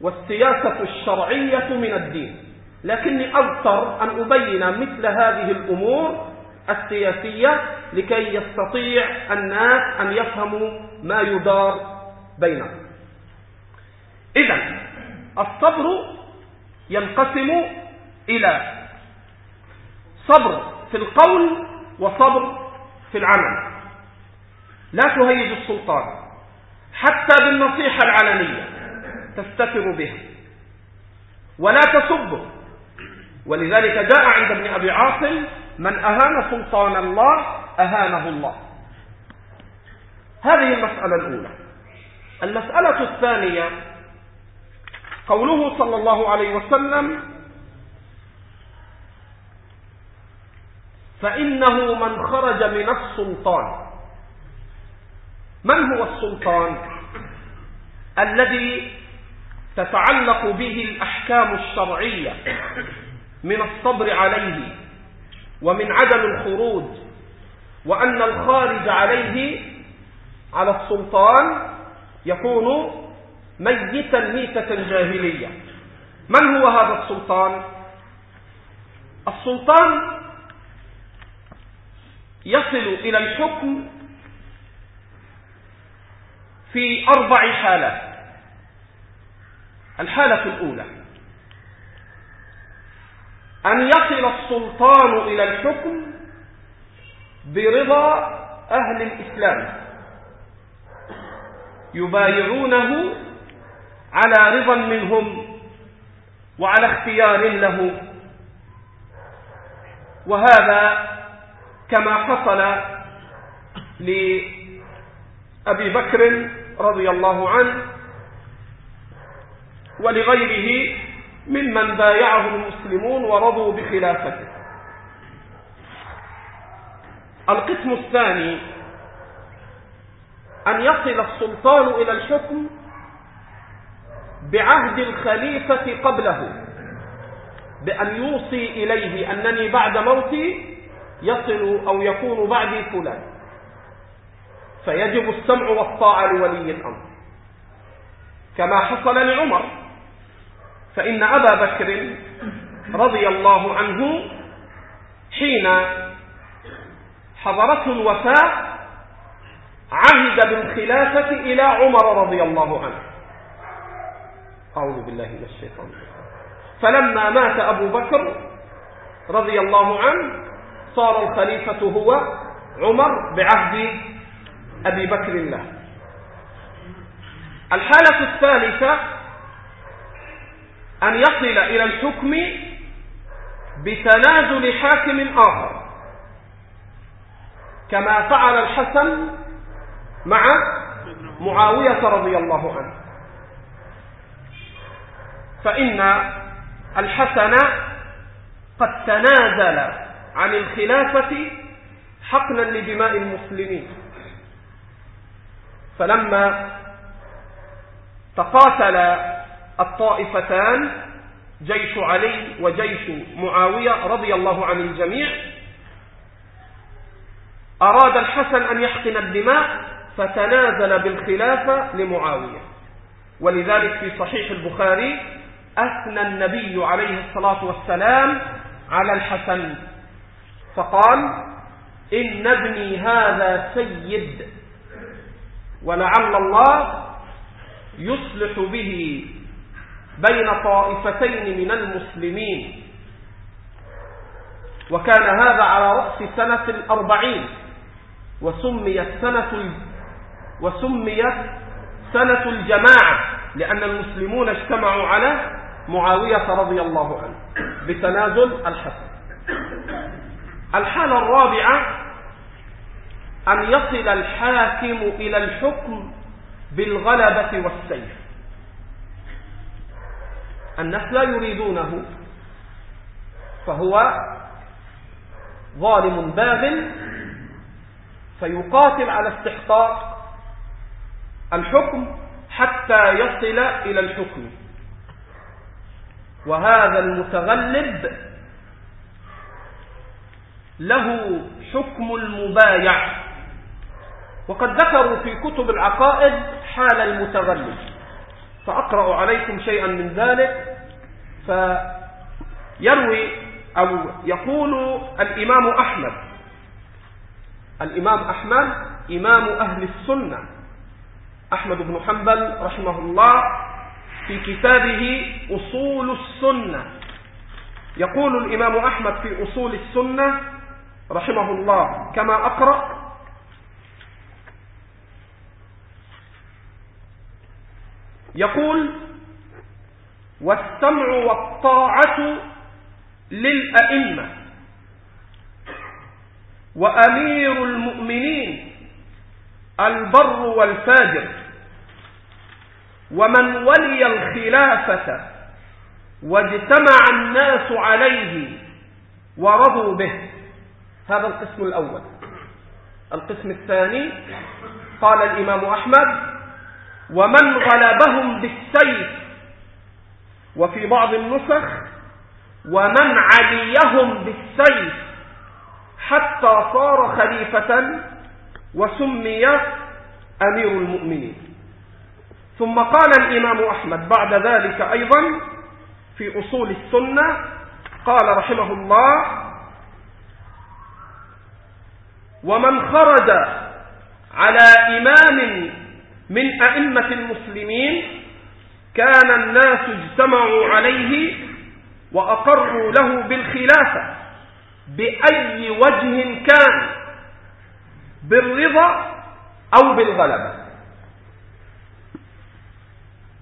والسياسة الشرعية من الدين. لكني أضطر أن أبين مثل هذه الأمور السياسية لكي يستطيع الناس أن يفهموا ما يدار بينهم. إذا الصبر ينقسم إلى صبر في القول وصبر في العمل. لا تهيج السلطان. حتى بالنصيحة العلنية. تستتر به. ولا تسبه. ولذلك جاء عند ابن أبي عاصم من أهان سلطان الله أهانه الله. هذه المسألة الأولى. المسألة الثانية قوله صلى الله عليه وسلم فإنه من خرج من السلطان. من هو السلطان؟ الذي تتعلق به الأحكام الشرعية من الصبر عليه ومن عدم الخروج وأن الخارج عليه على السلطان يكون ميتا ميتة جاهلية. من هو هذا السلطان؟ السلطان يصل إلى الحكم في أربع حالات. الحالة الأولى. أن يصل السلطان إلى الحكم برضا أهل الإسلام. يبايعونه على رضا منهم وعلى اختيار له. وهذا كما حصل لأبي بكر رضي الله عنه ولغيره ممن بايعه المسلمون ورضوا بخلافته. القسم الثاني أن يصل السلطان إلى الحكم بعهد الخليفة قبله بأن يوصي إليه أنني بعد موتي يصل أو يكون بعدي فلان. فيجب السمع والطاعة لولي الأمر. كما حصل لعمر فإن أبا بكر رضي الله عنه حين حضرته الوفاة عهد بالخلافة إلى عمر رضي الله عنه. أعوذ بالله من الشيطان فلما مات أبو بكر رضي الله عنه صار الخليفة هو عمر بعهد أبي بكر له الحالة الثالثة أن يصل إلى الحكم بتنازل حاكم آخر. كما فعل الحسن مع معاوية رضي الله عنه. فإن الحسن قد تنازل عن الخلافة حقنا لدماء المسلمين. فلما تقاتل الطائفتان جيش علي وجيش معاوية رضي الله عن الجميع. أراد الحسن أن يحقن الدماء فتنازل بالخلافة لمعاوية. ولذلك في صحيح البخاري أثنى النبي عليه الصلاة والسلام على الحسن. فقال إن ابني هذا سيد ولعل الله يصلح به بين طائفتين من المسلمين. وكان هذا على رأس سنة الأربعين وسميت سنة وسميت سنة الجماعة لأن المسلمون اجتمعوا على معاوية رضي الله عنه بتنازل الحسن. الحالة الرابعة أن يصل الحاكم إلى الحكم بالغلبة والسيف. الناس لا يريدونه فهو ظالم باغ فيقاتل على استحقاق الحكم حتى يصل إلى الحكم. وهذا المتغلب له حكم المبايع. وقد ذكروا في كتب العقائد حال المتغلب. فأقرأ عليكم شيئا من ذلك. فيروي أو يقول الإمام أحمد الإمام أحمد إمام أهل السنة أحمد بن حنبل رحمه الله في كتابه أصول السنة. يقول الإمام أحمد في أصول السنة رحمه الله كما أقرأ يقول والسمع والطاعة للأئمة وأمير المؤمنين البر والفاجر ومن ولي الخلافة واجتمع الناس عليه ورضوا به. هذا القسم الأول. القسم الثاني قال الإمام أحمد ومن غلبهم بالسيف وفي بعض النسخ ومن عليهم بالسيف حتى صار خليفة وسمي أمير المؤمنين. ثم قال الإمام أحمد بعد ذلك أيضا في أصول السنة قال رحمه الله ومن خرج على إمام من أئمة المسلمين كان الناس اجتمعوا عليه وأقروا له بالخلافة بأي وجه كان بالرضا أو بالغلبة.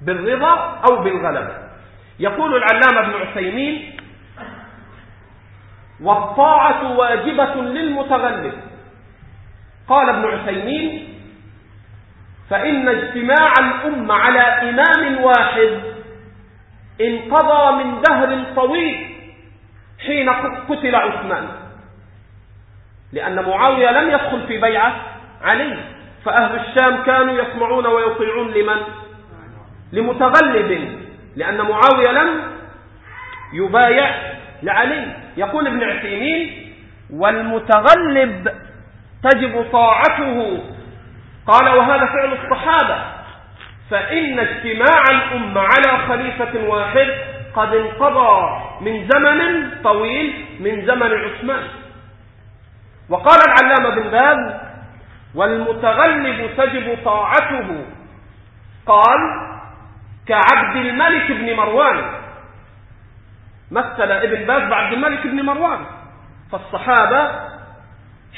بالرضا أو بالغلبة. يقول العلامة ابن عثيمين والطاعة واجبة للمتغلب. قال ابن عثيمين فإن اجتماع الأمة على إمام واحد انقضى من دهر طويل حين قتل عثمان. لأن معاوية لم يدخل في بيعة علي فأهل الشام كانوا يسمعون ويطيعون لمن؟ لمتغلب لأن معاوية لم يبايع لعلي. يقول ابن عثيمين والمتغلب تجب طاعته قال وهذا فعل الصحابة. فإن اجتماع الأمة على خليفة واحد قد انقضى من زمن طويل من زمن عثمان. وقال العلامة بن باز والمتغلب تجب طاعته. قال كعبد الملك بن مروان. مثل ابن باز بعبد الملك بن مروان. فالصحابة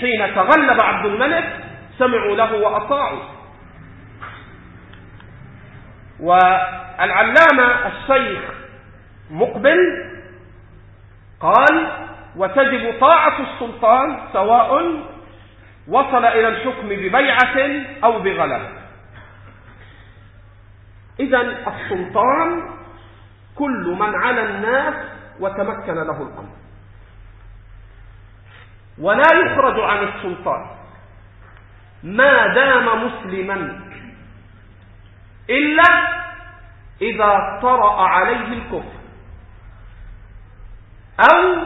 حين تغلب عبد الملك سمعوا له وأطاعوا. والعلامة الشيخ مقبل قال وتجب طاعة السلطان سواء وصل إلى الحكم ببيعة أو بغلبة إذا السلطان كل من على الناس وتمكن له الأمر. ولا يخرج عن السلطان. ما دام مسلما إلا إذا طرأ عليه الكفر أو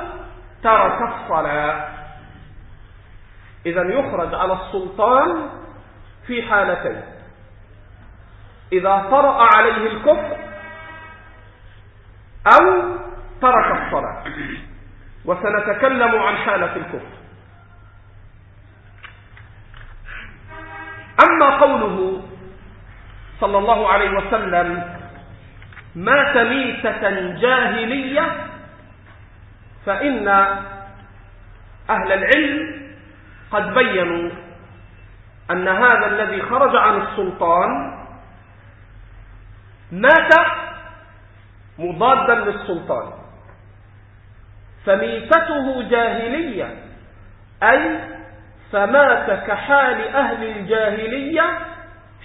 ترك الصلاة. إذا يخرج على السلطان في حالتين. إذا طرأ عليه الكفر أو ترك الصلاة. وسنتكلم عن حالة الكفر. أما قوله صلى الله عليه وسلم مات ميتة جاهلية فإن أهل العلم قد بينوا أن هذا الذي خرج عن السلطان مات مضادا للسلطان. فميتته جاهلية أي فمات كحال أهل الجاهلية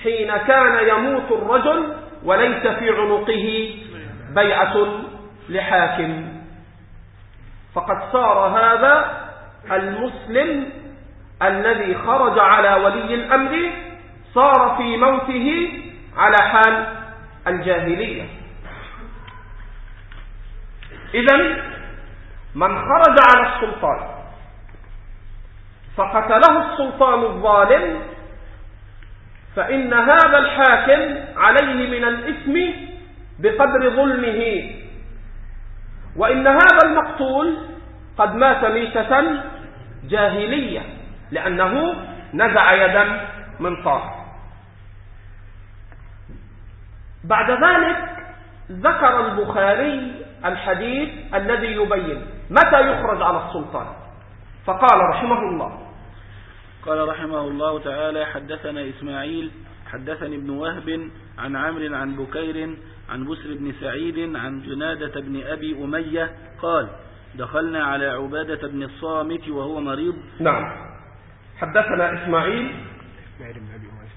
حين كان يموت الرجل وليس في عنقه بيعة لحاكم. فقد صار هذا المسلم الذي خرج على ولي الأمر صار في موته على حال الجاهلية. إذا من خرج على السلطان فقتله السلطان الظالم فإن هذا الحاكم عليه من الإثم بقدر ظلمه. وإن هذا المقتول قد مات ميتة جاهلية لأنه نزع يدا من طار بعد ذلك ذكر البخاري الحديث الذي يبين متى يخرج على السلطان. فقال رحمه الله قال رحمه الله تعالى حدثنا إسماعيل حدثني ابن وهب عن عمرو عن بكير عن بسر بن سعيد عن جنادة بن أبي أمية قال دخلنا على عبادة بن الصامت وهو مريض. نعم. حدثنا إسماعيل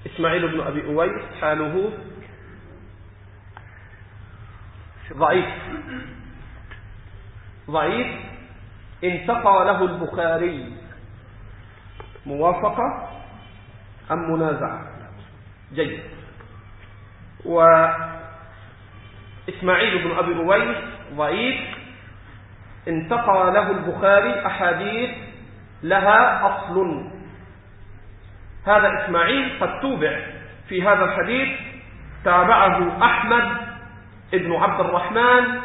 إسماعيل بن أبي أويس. حاله ضعيف. ضعيف انتقى له البخاري. موافقة أم منازعة؟ جيد. وإسماعيل بن أبي أويس ضعيف انتقى له البخاري أحاديث لها أصل. هذا إسماعيل قد توبع في هذا الحديث تابعه أحمد ابن عبد الرحمن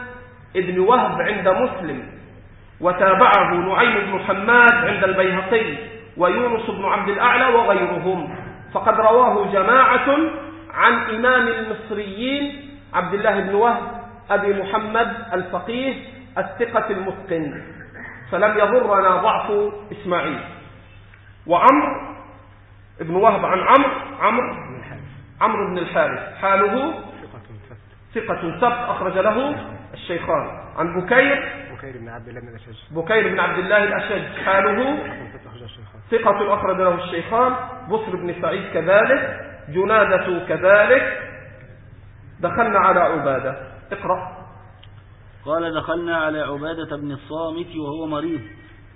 ابن وهب عند مسلم وتابعه نعيم بن حماد عند البيهقي. ويونس بن عبد الأعلى وغيرهم. فقد رواه جماعة عن إمام المصريين عبد الله بن وهب أبي محمد الفقيه الثقة المتقن. فلم يضرنا ضعف إسماعيل. وعمر ابن وهب عن عمرو عمرو بن الحارث عمرو بن الحارث. حاله ثقة ثبت أخرج له الشيخان. عن بكير بكير بن عبد الله بن الأشج بكير بن عبد الله الأشج حاله ثقة أخرج له الشيخان. بصر بن سعيد كذلك. جنادة كذلك. دخلنا على عبادة. اقرأ. قال دخلنا على عبادة بن الصامت وهو مريض.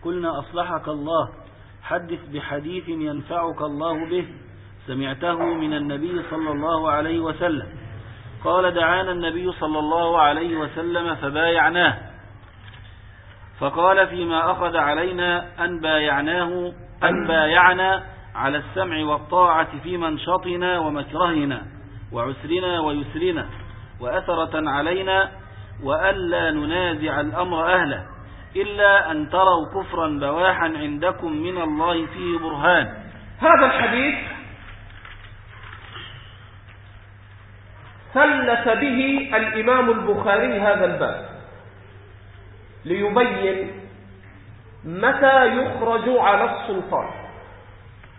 قلنا أصلحك الله. حدث بحديث ينفعك الله به. سمعته من النبي صلى الله عليه وسلم. قال دعانا النبي صلى الله عليه وسلم فبايعناه. فقال فيما أخذ علينا أن بايعناه أن بايعنا على السمع والطاعة في منشطنا ومكرهنا وعسرنا ويسرنا وأثرة علينا وألا ننازع الأمر أهله إلا أن تروا كفرا بواحا عندكم من الله فيه برهان. هذا الحديث ثلث به الإمام البخاري هذا الباب. ليبين متى يخرج على السلطان.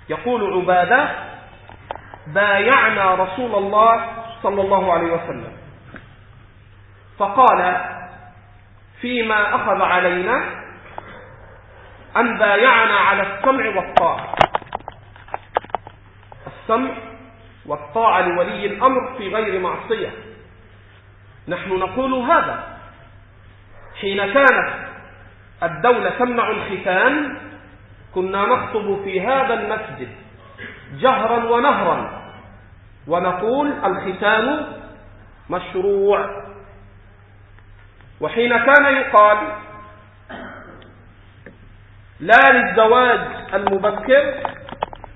يقول عبادة بايعنا رسول الله صلى الله عليه وسلم. فقال فيما أخذ علينا أن بايعنا على السمع والطاعة. السمع والطاعة لولي الأمر في غير معصية. نحن نقول هذا. حين كانت الدولة تمنع الختان كنا نخطب في هذا المسجد جهرا ونهرا ونقول الختان مشروع. وحين كان يقال لا للزواج المبكر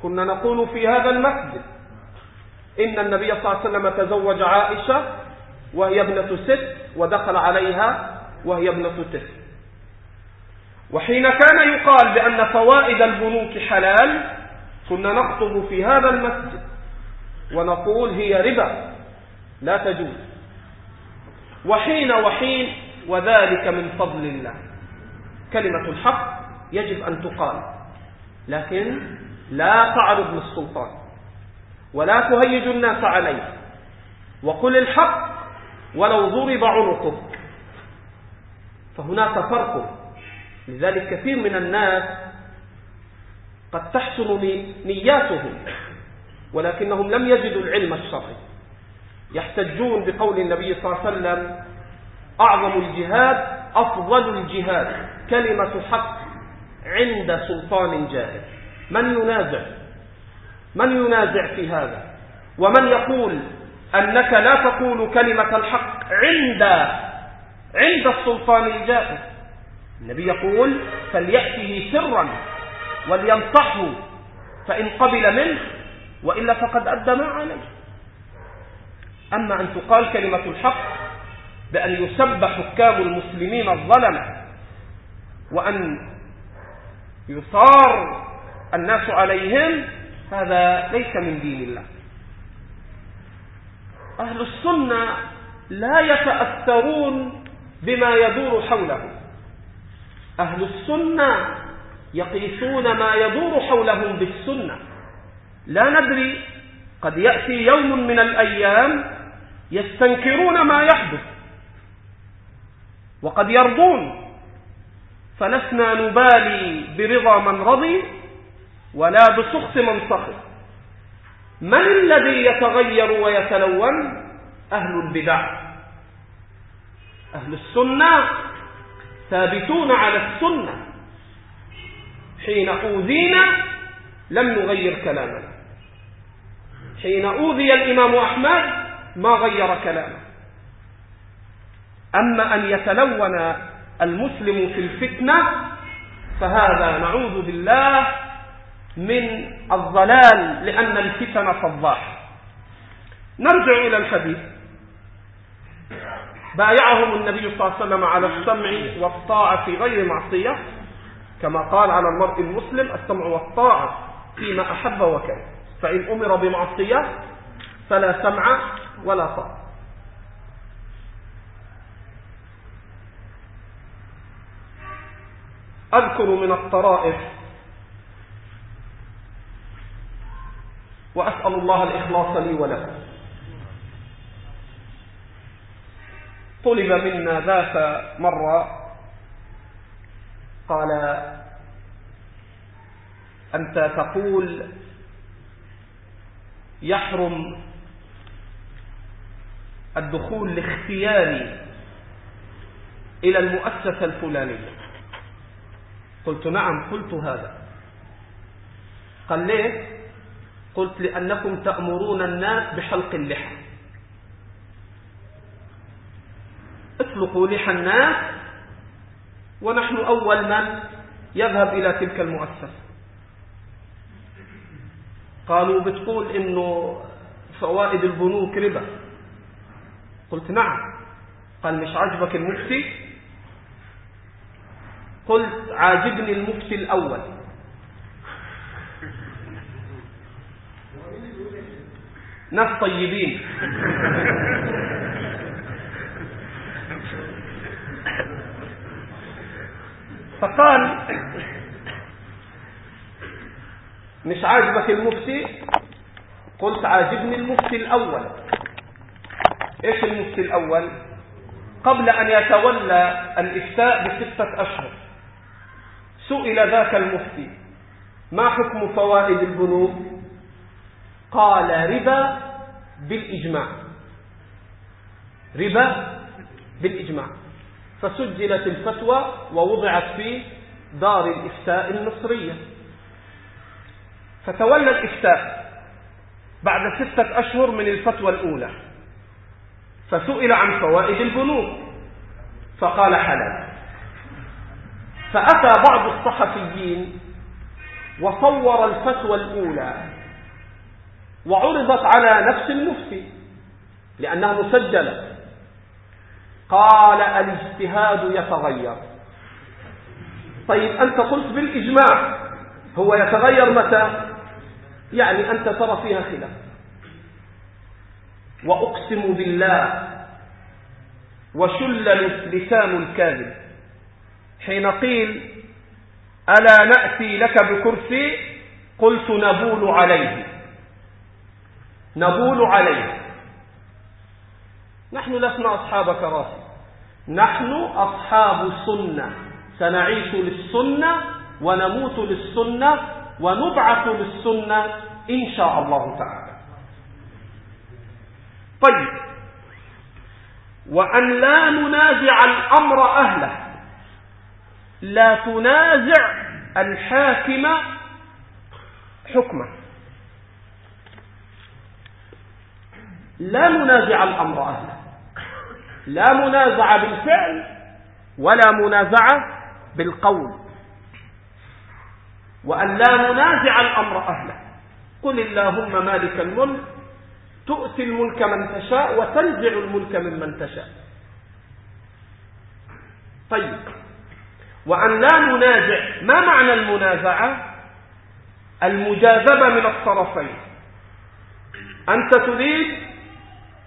كنا نقول في هذا المسجد إن النبي صلى الله عليه وسلم تزوج عائشة وهي ابنة ست ودخل عليها وهي ابنة تسع وحين كان يقال بأن فوائد البنوك حلال كنا نخطب في هذا المسجد ونقول هي ربا لا تجوز. وحين وحين وذلك من فضل الله. كلمة الحق يجب أن تقال لكن لا تعرض للسلطان ولا تهيج الناس عليه. وقل الحق ولو ضرب عنقك فهناك فرق. لذلك كثير من الناس قد تحسن نياتهم ولكنهم لم يجدوا العلم الشرعي. يحتجون بقول النبي صلى الله عليه وسلم أعظم الجهاد أفضل الجهاد كلمة حق عند سلطان جاهل من ينازع؟ من ينازع في هذا؟ ومن يقول أنك لا تقول كلمة الحق عند عند السلطان الجاهل. النبي يقول فليأته سرا ولينصحه فإن قبل منه وإلا فقد أدى ما عليه. أما أن تقال كلمة الحق بأن يسب حكام المسلمين الظلمة وأن يصار الناس عليهم هذا ليس من دين الله. أهل السنة لا يتأثرون بما يدور حولهم أهل السنة يقيسون ما يدور حولهم بالسنة. لا ندري قد يأتي يوم من الأيام يستنكرون ما يحدث. وقد يرضون. فلسنا نبالي برضا من رضي ولا بسخط من سخط. من الذي يتغير ويتلون؟ أهل البدع. أهل السنة ثابتون على السنة. حين أوذينا لم نغير كلامنا. حين أوذي الإمام أحمد ما غير كلامه. أما أن يتلون المسلم في الفتنة فهذا نعوذ بالله من الضلال لأن الفتن فضاح نرجع إلى الحديث. بايعهم النبي صلى الله عليه وسلم على السمع والطاعة في غير معصية. كما قال على المرء المسلم السمع والطاعة فيما أحب وكره. فإن أمر بمعصية فلا سمع ولا طاعة. أذكر من الطرائف وأسأل الله الإخلاص لي ولكم. طلب منا ذات مرة قال أنت تقول يحرم الدخول الاختياري إلى المؤسسة الفلانية. قلت نعم قلت هذا. قال ليه؟ قلت لأنكم تأمرون الناس بحلق اللحى. اطلقوا لحى الناس ونحن أول من يذهب إلى تلك المؤسسة. قالوا بتقول إنه فوائد البنوك ربا. قلت نعم. قال مش عاجبك المفتي؟ قلت عاجبني المفتي الأول. ناس طيبين. فقال مش عاجبك المفتي؟ قلت عاجبني المفتي الأول. إيش المفتي الأول؟ قبل أن يتولى الإفتاء بستة أشهر سئل ذاك المفتي ما حكم فوائد البنوك؟ قال ربا بالإجماع. ربا بالإجماع. فسجلت الفتوى ووضعت في دار الإفتاء المصرية. فتولى الإفتاء بعد ستة أشهر من الفتوى الأولى. فسئل عن فوائد البنوك. فقال حلال. فأتى بعض الصحفيين وصور الفتوى الأولى وعرضت على نفس المفتي لأنها مسجلة. قال الاجتهاد يتغير. طيب أنت قلت بالإجماع هو يتغير متى؟ يعني أنت ترى فيها خلاف. وأقسم بالله وشل لسان الكاذب. حين قيل ألا نأتي لك بكرسي؟ قلت نبول عليه. نبول عليه. نحن لسنا أصحاب كراسي نحن أصحاب سنة سنعيش للسنة ونموت للسنة ونبعث للسنة إن شاء الله تعالى. طيب. وأن لا ننازع الأمر أهله. لا تنازع الحاكم حكمه. لا ننازع الأمر أهله. لا منازعة بالفعل ولا منازعة بالقول. وأن لا ننازع الأمر أهله. قل اللهم مالك الملك تؤتي الملك من تشاء وتنزع الملك ممن تشاء. طيب. وأن لا ننازع ما معنى المنازعة؟ المجاذبة من الطرفين. أنت تريد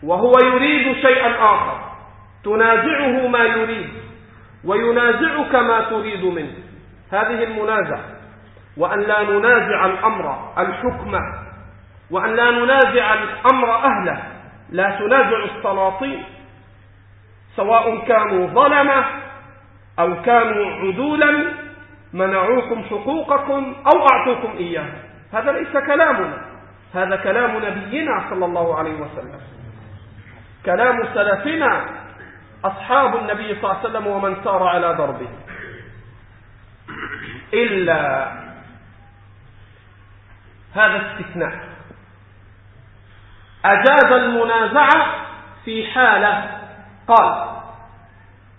وهو يريد شيئا آخر. تنازعه ما يريد وينازعك ما تريد منه. هذه المنازعة وأن لا ننازع الأمر الحكم. وأن لا ننازع الأمر أهله. لا تنازع السلاطين. سواء كانوا ظلمة أو كانوا عدولا منعوكم حقوقكم أو أعطوكم إياها. هذا ليس كلامنا. هذا كلام نبينا صلى الله عليه وسلم. كلام سلفنا أصحاب النبي صلى الله عليه وسلم ومن سار على ضربه إلا هذا استثناء. أجاز المنازعة في حالة قال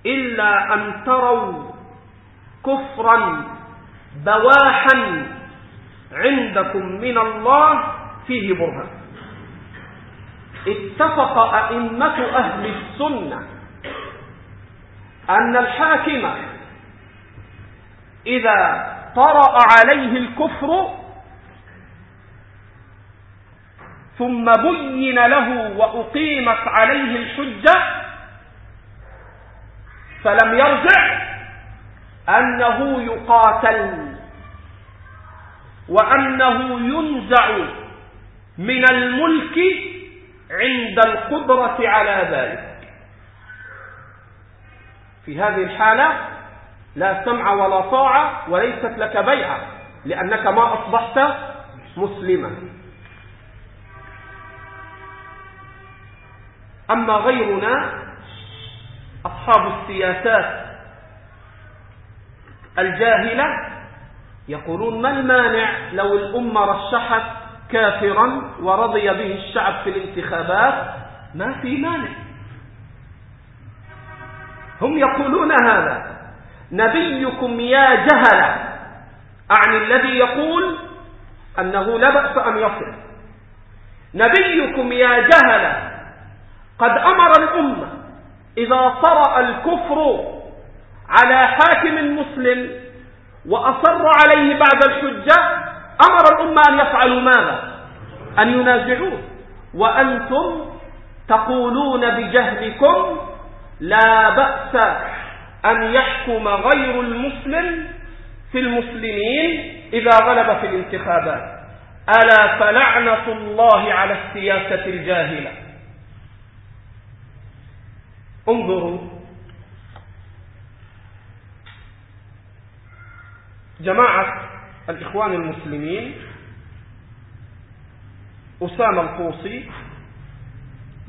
إلا أن تروا كفرا بواحا عندكم من الله فيه برهان. اتفق أئمة أهل السنة أن الحاكم إذا طرأ عليه الكفر ثم بين له وأقيمت عليه الحجة فلم يرجع أنه يقاتل وأنه ينزع من الملك عند القدرة على ذلك. في هذه الحالة لا سمع ولا طاعة وليست لك بيعة لأنك ما أصبحت مسلما. أما غيرنا أصحاب السياسات الجاهلة يقولون ما المانع لو الأمة رشحت كافرا ورضي به الشعب في الانتخابات؟ ما في مانع. هم يقولون هذا. نبيكم يا جهل أعني الذي يقول أنه لا بأس أن يصل. نبيكم يا جهل قد أمر الأمة إذا طرأ الكفر على حاكم مسلم وأصر عليه بعد الحجة أمر الأمة أن يفعلوا ماذا؟ أن ينازعوه. وأنتم تقولون بجهلكم لا بأس أن يحكم غير المسلم في المسلمين إذا غلب في الانتخابات. ألا فلعنة الله على السياسة الجاهلة. انظروا. جماعة الإخوان المسلمين أسامة القوصي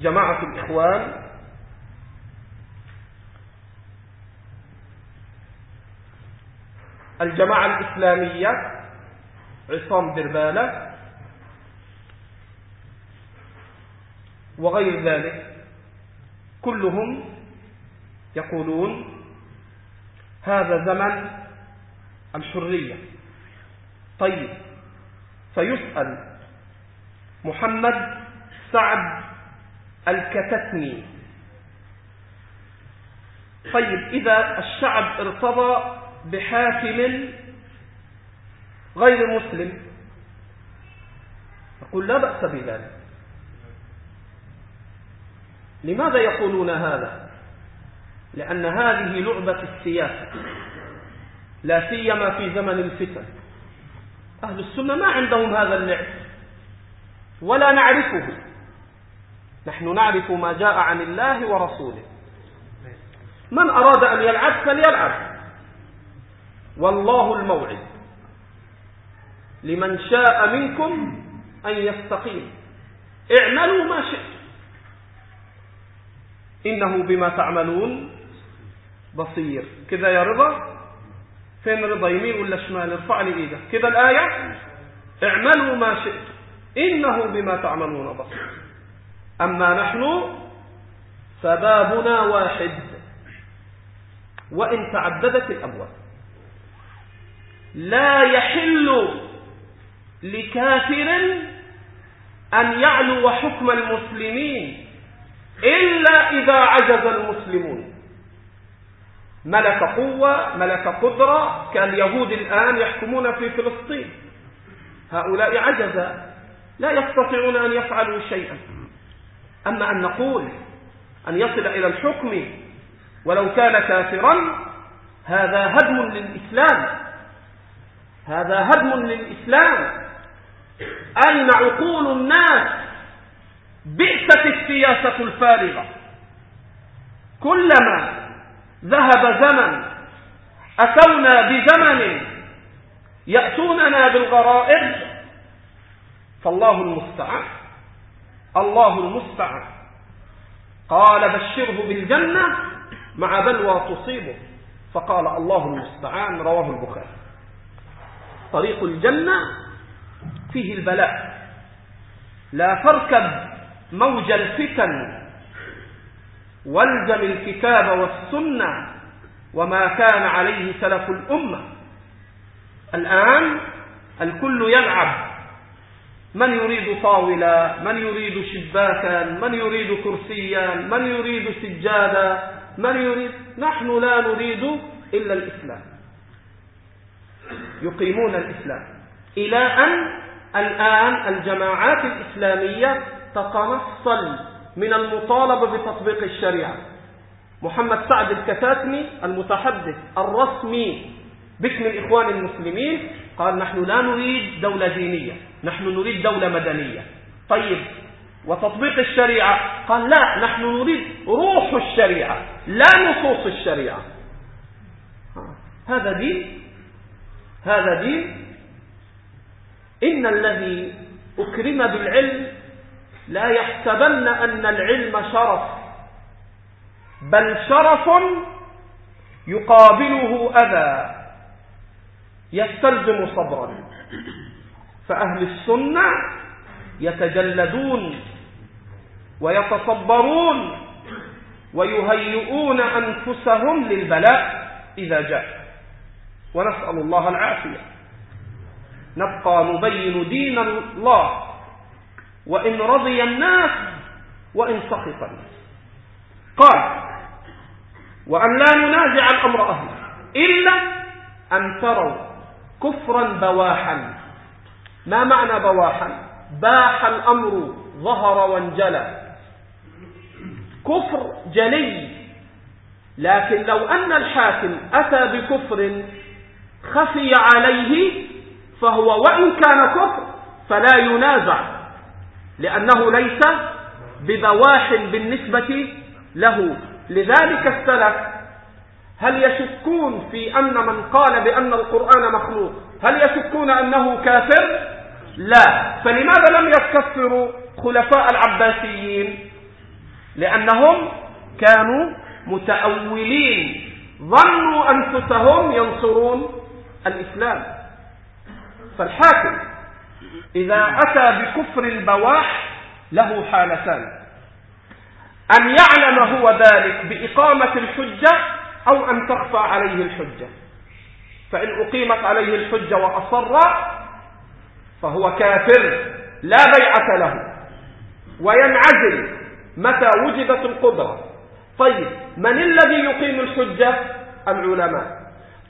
جماعة الإخوان الجماعة الإسلامية عصام دربالة وغير ذلك كلهم يقولون هذا زمن الحرية. طيب فيسأل محمد سعد الكتتني. طيب إذا الشعب ارتضى بحاكم غير مسلم. يقول لا بأس بذلك. لماذا يقولون هذا؟ لأن هذه لعبة السياسة لا سيما في زمن الفتن. أهل السنة ما عندهم هذا اللعب ولا نعرفه. نحن نعرف ما جاء عن الله ورسوله. من أراد أن يلعب فليلعب. والله الموعد. لمن شاء منكم أن يستقيم. اعملوا ما شئتم. إنه بما تعملون بصير. كذا يا رضا؟ فين رضا؟ يمين ولا شمال؟ ارفع لي إيدك. كذا الآية؟ اعملوا ما شئتم. إنه بما تعملون بصير. أما نحن فبابنا واحد. وإن تعددت الأبواب. لا يحل لكافر أن يعلو حكم المسلمين إلا إذا عجز المسلمون. ملك قوة ملك قدرة كاليهود الآن يحكمون في فلسطين. هؤلاء عجز لا يستطيعون أن يفعلوا شيئا. أما أن نقول أن يصل إلى الحكم ولو كان كافرا هذا هدم للإسلام. هذا هدم للإسلام. أين عقول الناس؟ بئست السياسة الفارغة. كلما ذهب زمن أتونا بزمن يأتوننا بالغرائب فالله المستعان الله المستعان. قال بشره بالجنة مع بلوى تصيبه. فقال الله المستعان رواه البخاري. طريق الجنة فيه البلاء. لا تركب موج الفتن والزم الكتاب والسنة وما كان عليه سلف الأمة. الآن الكل يلعب. من يريد طاولة؟ من يريد شباكا؟ من يريد كرسيا؟ من يريد سجادة؟ من يريد؟ نحن لا نريد إلا الإسلام. يقيمون الإسلام. إلى أن الآن الجماعات الإسلامية تتنصل من المطالبة بتطبيق الشريعة. محمد سعد الكتاتمي المتحدث الرسمي باسم الإخوان المسلمين قال نحن لا نريد دولة دينية نحن نريد دولة مدنية. طيب وتطبيق الشريعة؟ قال لا نحن نريد روح الشريعة لا نصوص الشريعة. هذا دين هذا دين. إن الذي أكرم بالعلم لا يحسبن أن العلم شرف بل شرف يقابله أذى يستلزم صبرا. فأهل السنة يتجلدون ويتصبرون ويهيئون أنفسهم للبلاء إذا جاء. ونسأل الله العافية. نبقى نبين دين الله. وإن رضي الناس وإن سخط الناس. قال وأن لا ننازع الأمر أهله إلا أن تروا كفرا بواحا. ما معنى بواحا؟ باح الأمر ظهر وانجلى. كفر جلي لكن لو أن الحاكم أتى بكفر خفي عليه فهو وإن كان كفر فلا ينازع لأنه ليس ببواح بالنسبة له. لذلك السلف هل يشكون في أن من قال بأن القرآن مخلوق؟ هل يشكون أنه كافر؟ لا. فلماذا لم يكفروا خلفاء العباسيين؟ لأنهم كانوا متأولين ظنوا أنفسهم ينصرون الإسلام. فالحاكم إذا أتى بكفر البواح له حالتان. أن يعلم هو ذلك بإقامة الحجة أو أن تخفى عليه الحجة. فإن أقيمت عليه الحجة وأصر فهو كافر لا بيعة له. وينعزل متى وجدت القدرة. طيب من الذي يقيم الحجة؟ العلماء.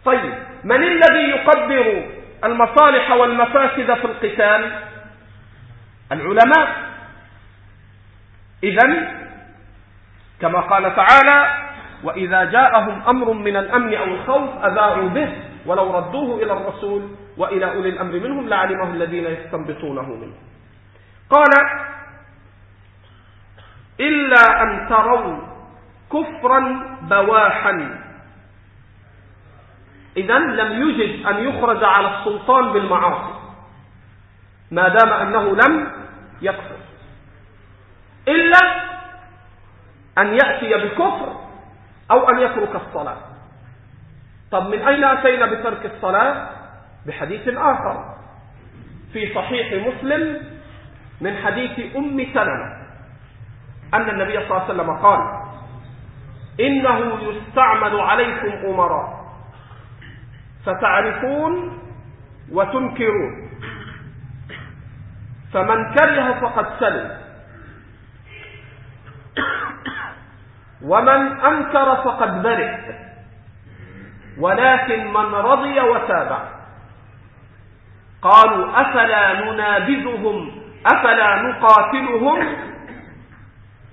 طيب من الذي يقدر المصالح والمفاسد في القتال؟ العلماء. إذا كما قال تعالى وإذا جاءهم أمر من الأمن أو الخوف أذاعوا به ولو ردوه إلى الرسول وإلى أولي الأمر منهم لعلمه الذين يستنبطونه منه. قال إلا أن تروا كفرا بواحا. إذا لم يجد أن يخرج على السلطان بالمعاصي. ما دام أنه لم يكفر. إلا أن يأتي بكفر أو أن يترك الصلاة. طب من أين أتينا بترك الصلاة؟ بحديث آخر. في صحيح مسلم من حديث أم سلمة. أن النبي صلى الله عليه وسلم قال إنه يستعمل عليكم أمراء. فتعرفون وتنكرون. فمن كره فقد سلم. ومن أنكر فقد برئ. ولكن من رضي وتابع قالوا أفلا ننابذهم؟ أفلا نقاتلهم؟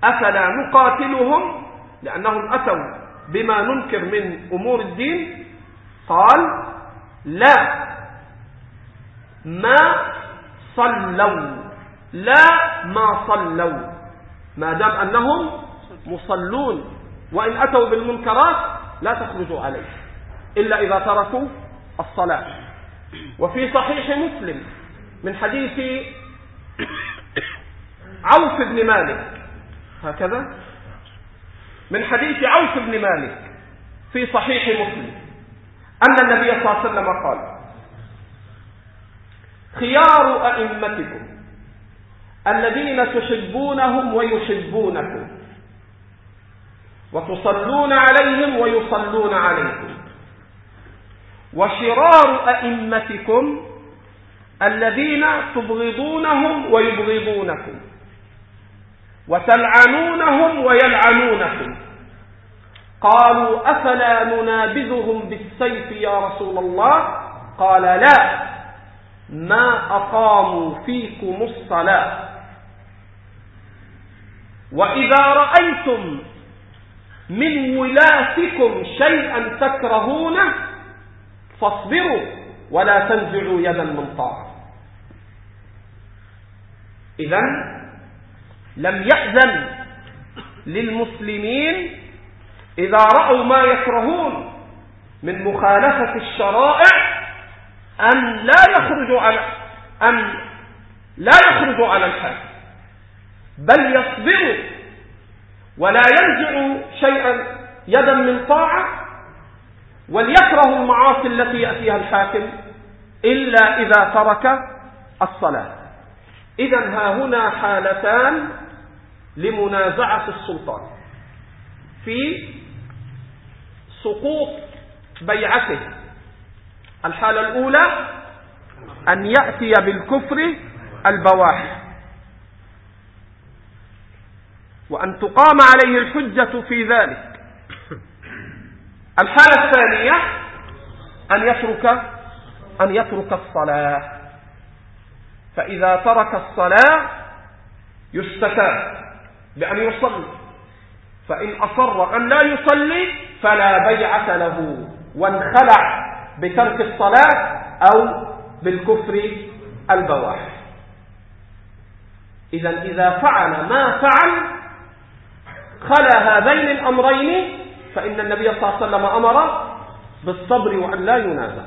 أفلا نقاتلهم؟ لأنهم أتوا بما ننكر من أمور الدين قال لا. ما صلوا. لا ما صلوا. ما دام أنهم مصلون. وإن أتوا بالمنكرات لا تخرجوا عليه إلا إذا تركوا الصلاة. وفي صحيح مسلم من حديث عوف بن مالك هكذا. من حديث عوف بن مالك في صحيح مسلم. أن النبي صلى الله عليه وسلم قال خيار أئمتكم الذين تحبونهم ويحبونكم وتصلون عليهم ويصلون عليكم وشرار أئمتكم الذين تبغضونهم ويبغضونكم وتلعنونهم ويلعنونكم. قالوا أفلا ننابذهم بالسيف يا رسول الله؟ قال لا. ما أقاموا فيكم الصلاة. وإذا رأيتم من ولاتكم شيئا تكرهونه فاصبروا ولا تنزعوا يدا من طاعة. إذا لم يأذن للمسلمين إذا رأوا ما يكرهون من مخالفة الشرائع أن لا يخرجوا على أن لا يخرجوا على الحاكم بل يصبروا ولا ينزعوا شيئا يدا من طاعة وليكرهوا المعاصي التي يأتيها الحاكم إلا إذا ترك الصلاة. إذا ها هنا حالتان لمنازعة السلطان. في سقوط بيعته. الحالة الأولى أن يأتي بالكفر البواح وأن تقام عليه الحجة في ذلك. الحالة الثانية أن يترك أن يترك الصلاة. فإذا ترك الصلاة يستتاب بأن يصلي. فإن أصر أن لا يصلي فلا بيعة له وانخلع بترك الصلاة أو بالكفر البواح إذا إذا فعل ما فعل خلا هذين الأمرين فإن النبي صلى الله عليه وسلم أمر بالصبر وأن لا ينازع.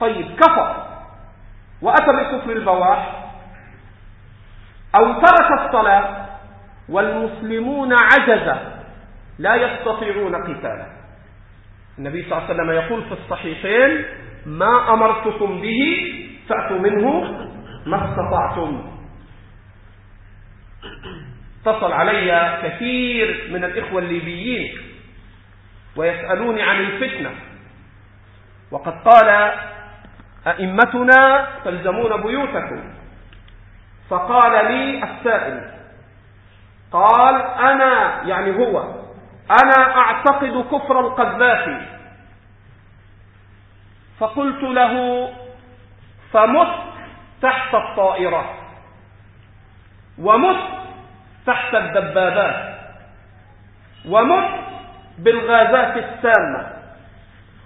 طيب كفر وأتى بكفر البواح أو ترك الصلاة والمسلمون عجز لا يستطيعون قتاله النبي صلى الله عليه وسلم يقول في الصحيحين ما أمرتكم به فأتوا منه ما استطعتم. اتصل علي كثير من الإخوة الليبيين ويسألوني عن الفتنة. وقد قال أئمتنا تلزمون بيوتكم. فقال لي السائل قال أنا يعني هو. أنا أعتقد كفر القذافي فقلت له فمت تحت الطائرات ومت تحت الدبابات ومت بالغازات السامة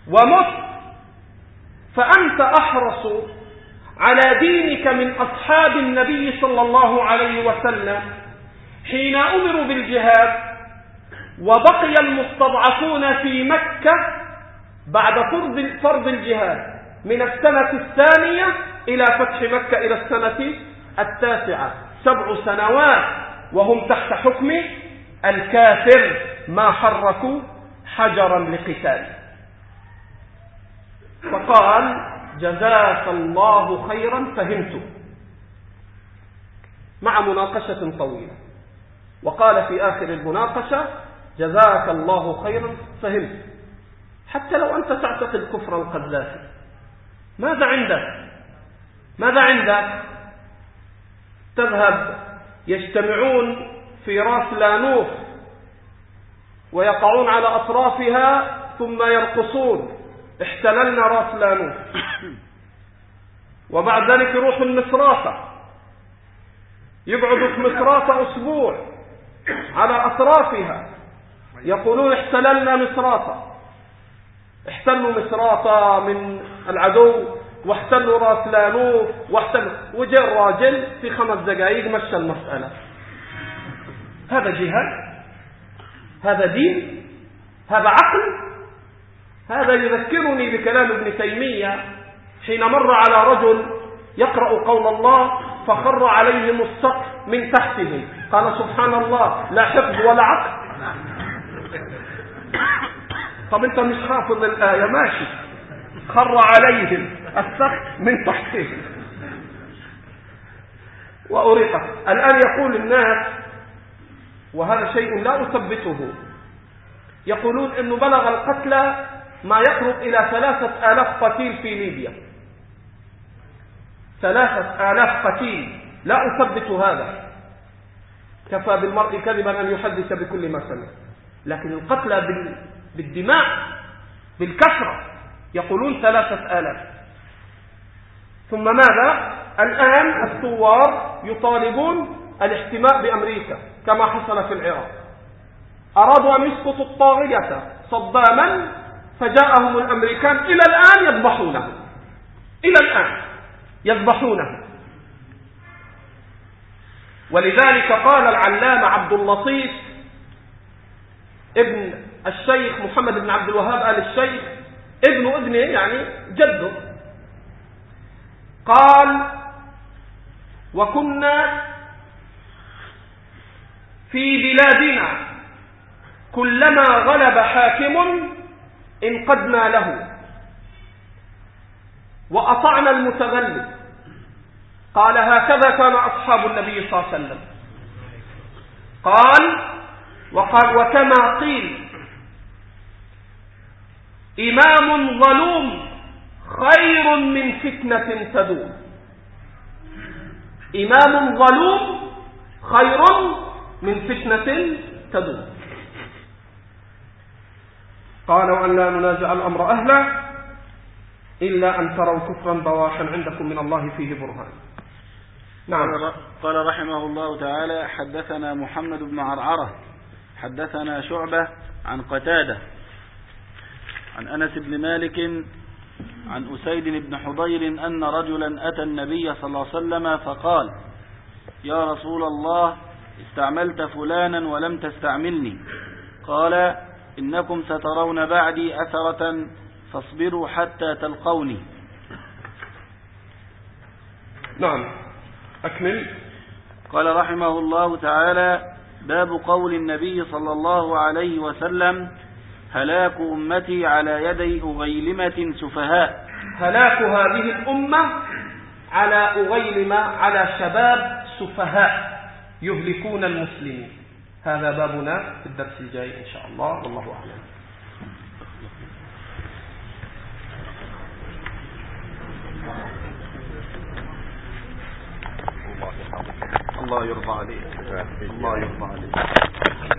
ومت فأنت أحرص على دينك من أصحاب النبي صلى الله عليه وسلم حين أمروا بالجهاد وبقي المستضعفون في مكة بعد فرض فرض الجهاد من السنة الثانية إلى فتح مكة إلى السنة التاسعة. سبع سنوات وهم تحت حكم الكافر ما حركوا حجرا لقتال. فقال جزاك الله خيرا فهمت. مع مناقشة طويلة. وقال في آخر المناقشة جزاك الله خيرا فهمت. حتى لو أنت تعتقد كفر القذافي ماذا عندك؟ ماذا عندك؟ تذهب يجتمعون في راس لانوف ويقعون على أطرافها ثم يرقصون. احتللنا راس لانوف وبعد ذلك يروحوا المصرافة يقعدوا في مصرافة أسبوع على أطرافها. يقولون احتللنا مصرافة احتلوا مصرافة من العدو واحتلوا راس لانوف واحتلوا وجاء الراجل في خمس دقائق مشى المسألة. هذا جهاد؟ هذا دين؟ هذا عقل؟ هذا يذكرني بكلام ابن تيمية حين مر على رجل يقرأ قول الله فخر عليهم السقف من تحتهم قال سبحان الله لا حفظ ولا عقل. طب انت مش حافظ الآية؟ ماشي. خر عليهم. السقف من تحتهم. وأريقه الآن يقول الناس وهذا شيء لا أثبته. يقولون أنه بلغ القتلى ما يقرب إلى ثلاثة آلاف قتيل في ليبيا. ثلاثة آلاف قتيل. لا أثبت هذا. كفى بالمرء كذبا أن يحدث بكل ما سمع. لكن القتلى بالدماء بالكثرة يقولون ثلاثة آلاف. ثم ماذا؟ الآن الثوار يطالبون الاحتماء بأمريكا كما حصل في العراق. أرادوا أن يسقطوا الطاغية صداما فجاءهم الأمريكان إلى الآن يذبحونه. إلى الآن يذبحونه. ولذلك قال العلامة عبد اللطيف ابن الشيخ محمد بن عبد الوهاب آل الشيخ ابن ابنه يعني جده. قال وكنا في بلادنا كلما غلب حاكم انقدنا له وأطعنا المتغلب. قال هكذا كان أصحاب النبي صلى الله عليه وسلم. قال وقال وكما قيل إمام ظلوم خير من فتنة تدوم. إمام ظلوم خير من فتنة تدوم. قالوا أن لا ننازع الأمر أهله إلا أن تروا كفرا بواحا عندكم من الله فيه برهان. نعم. قال رحمه الله تعالى حدثنا محمد بن عرعرة حدثنا شعبة عن قتادة عن أنس بن مالك عن أسيد بن حضير أن رجلا أتى النبي صلى الله عليه وسلم فقال يا رسول الله استعملت فلانا ولم تستعملني. قال إنكم سترون بعدي أثرة فاصبروا حتى تلقوني. نعم أكمل. قال رحمه الله تعالى باب قول النبي صلى الله عليه وسلم هلاك أمتي على يدي أغيلمة سفهاء. هلاك هذه الأمة على أغيلمة على شباب سفهاء يهلكون المسلمين. هذا بابنا في الدرس الجاي إن شاء الله والله أعلم. الله يرضى عليك. رہا ہے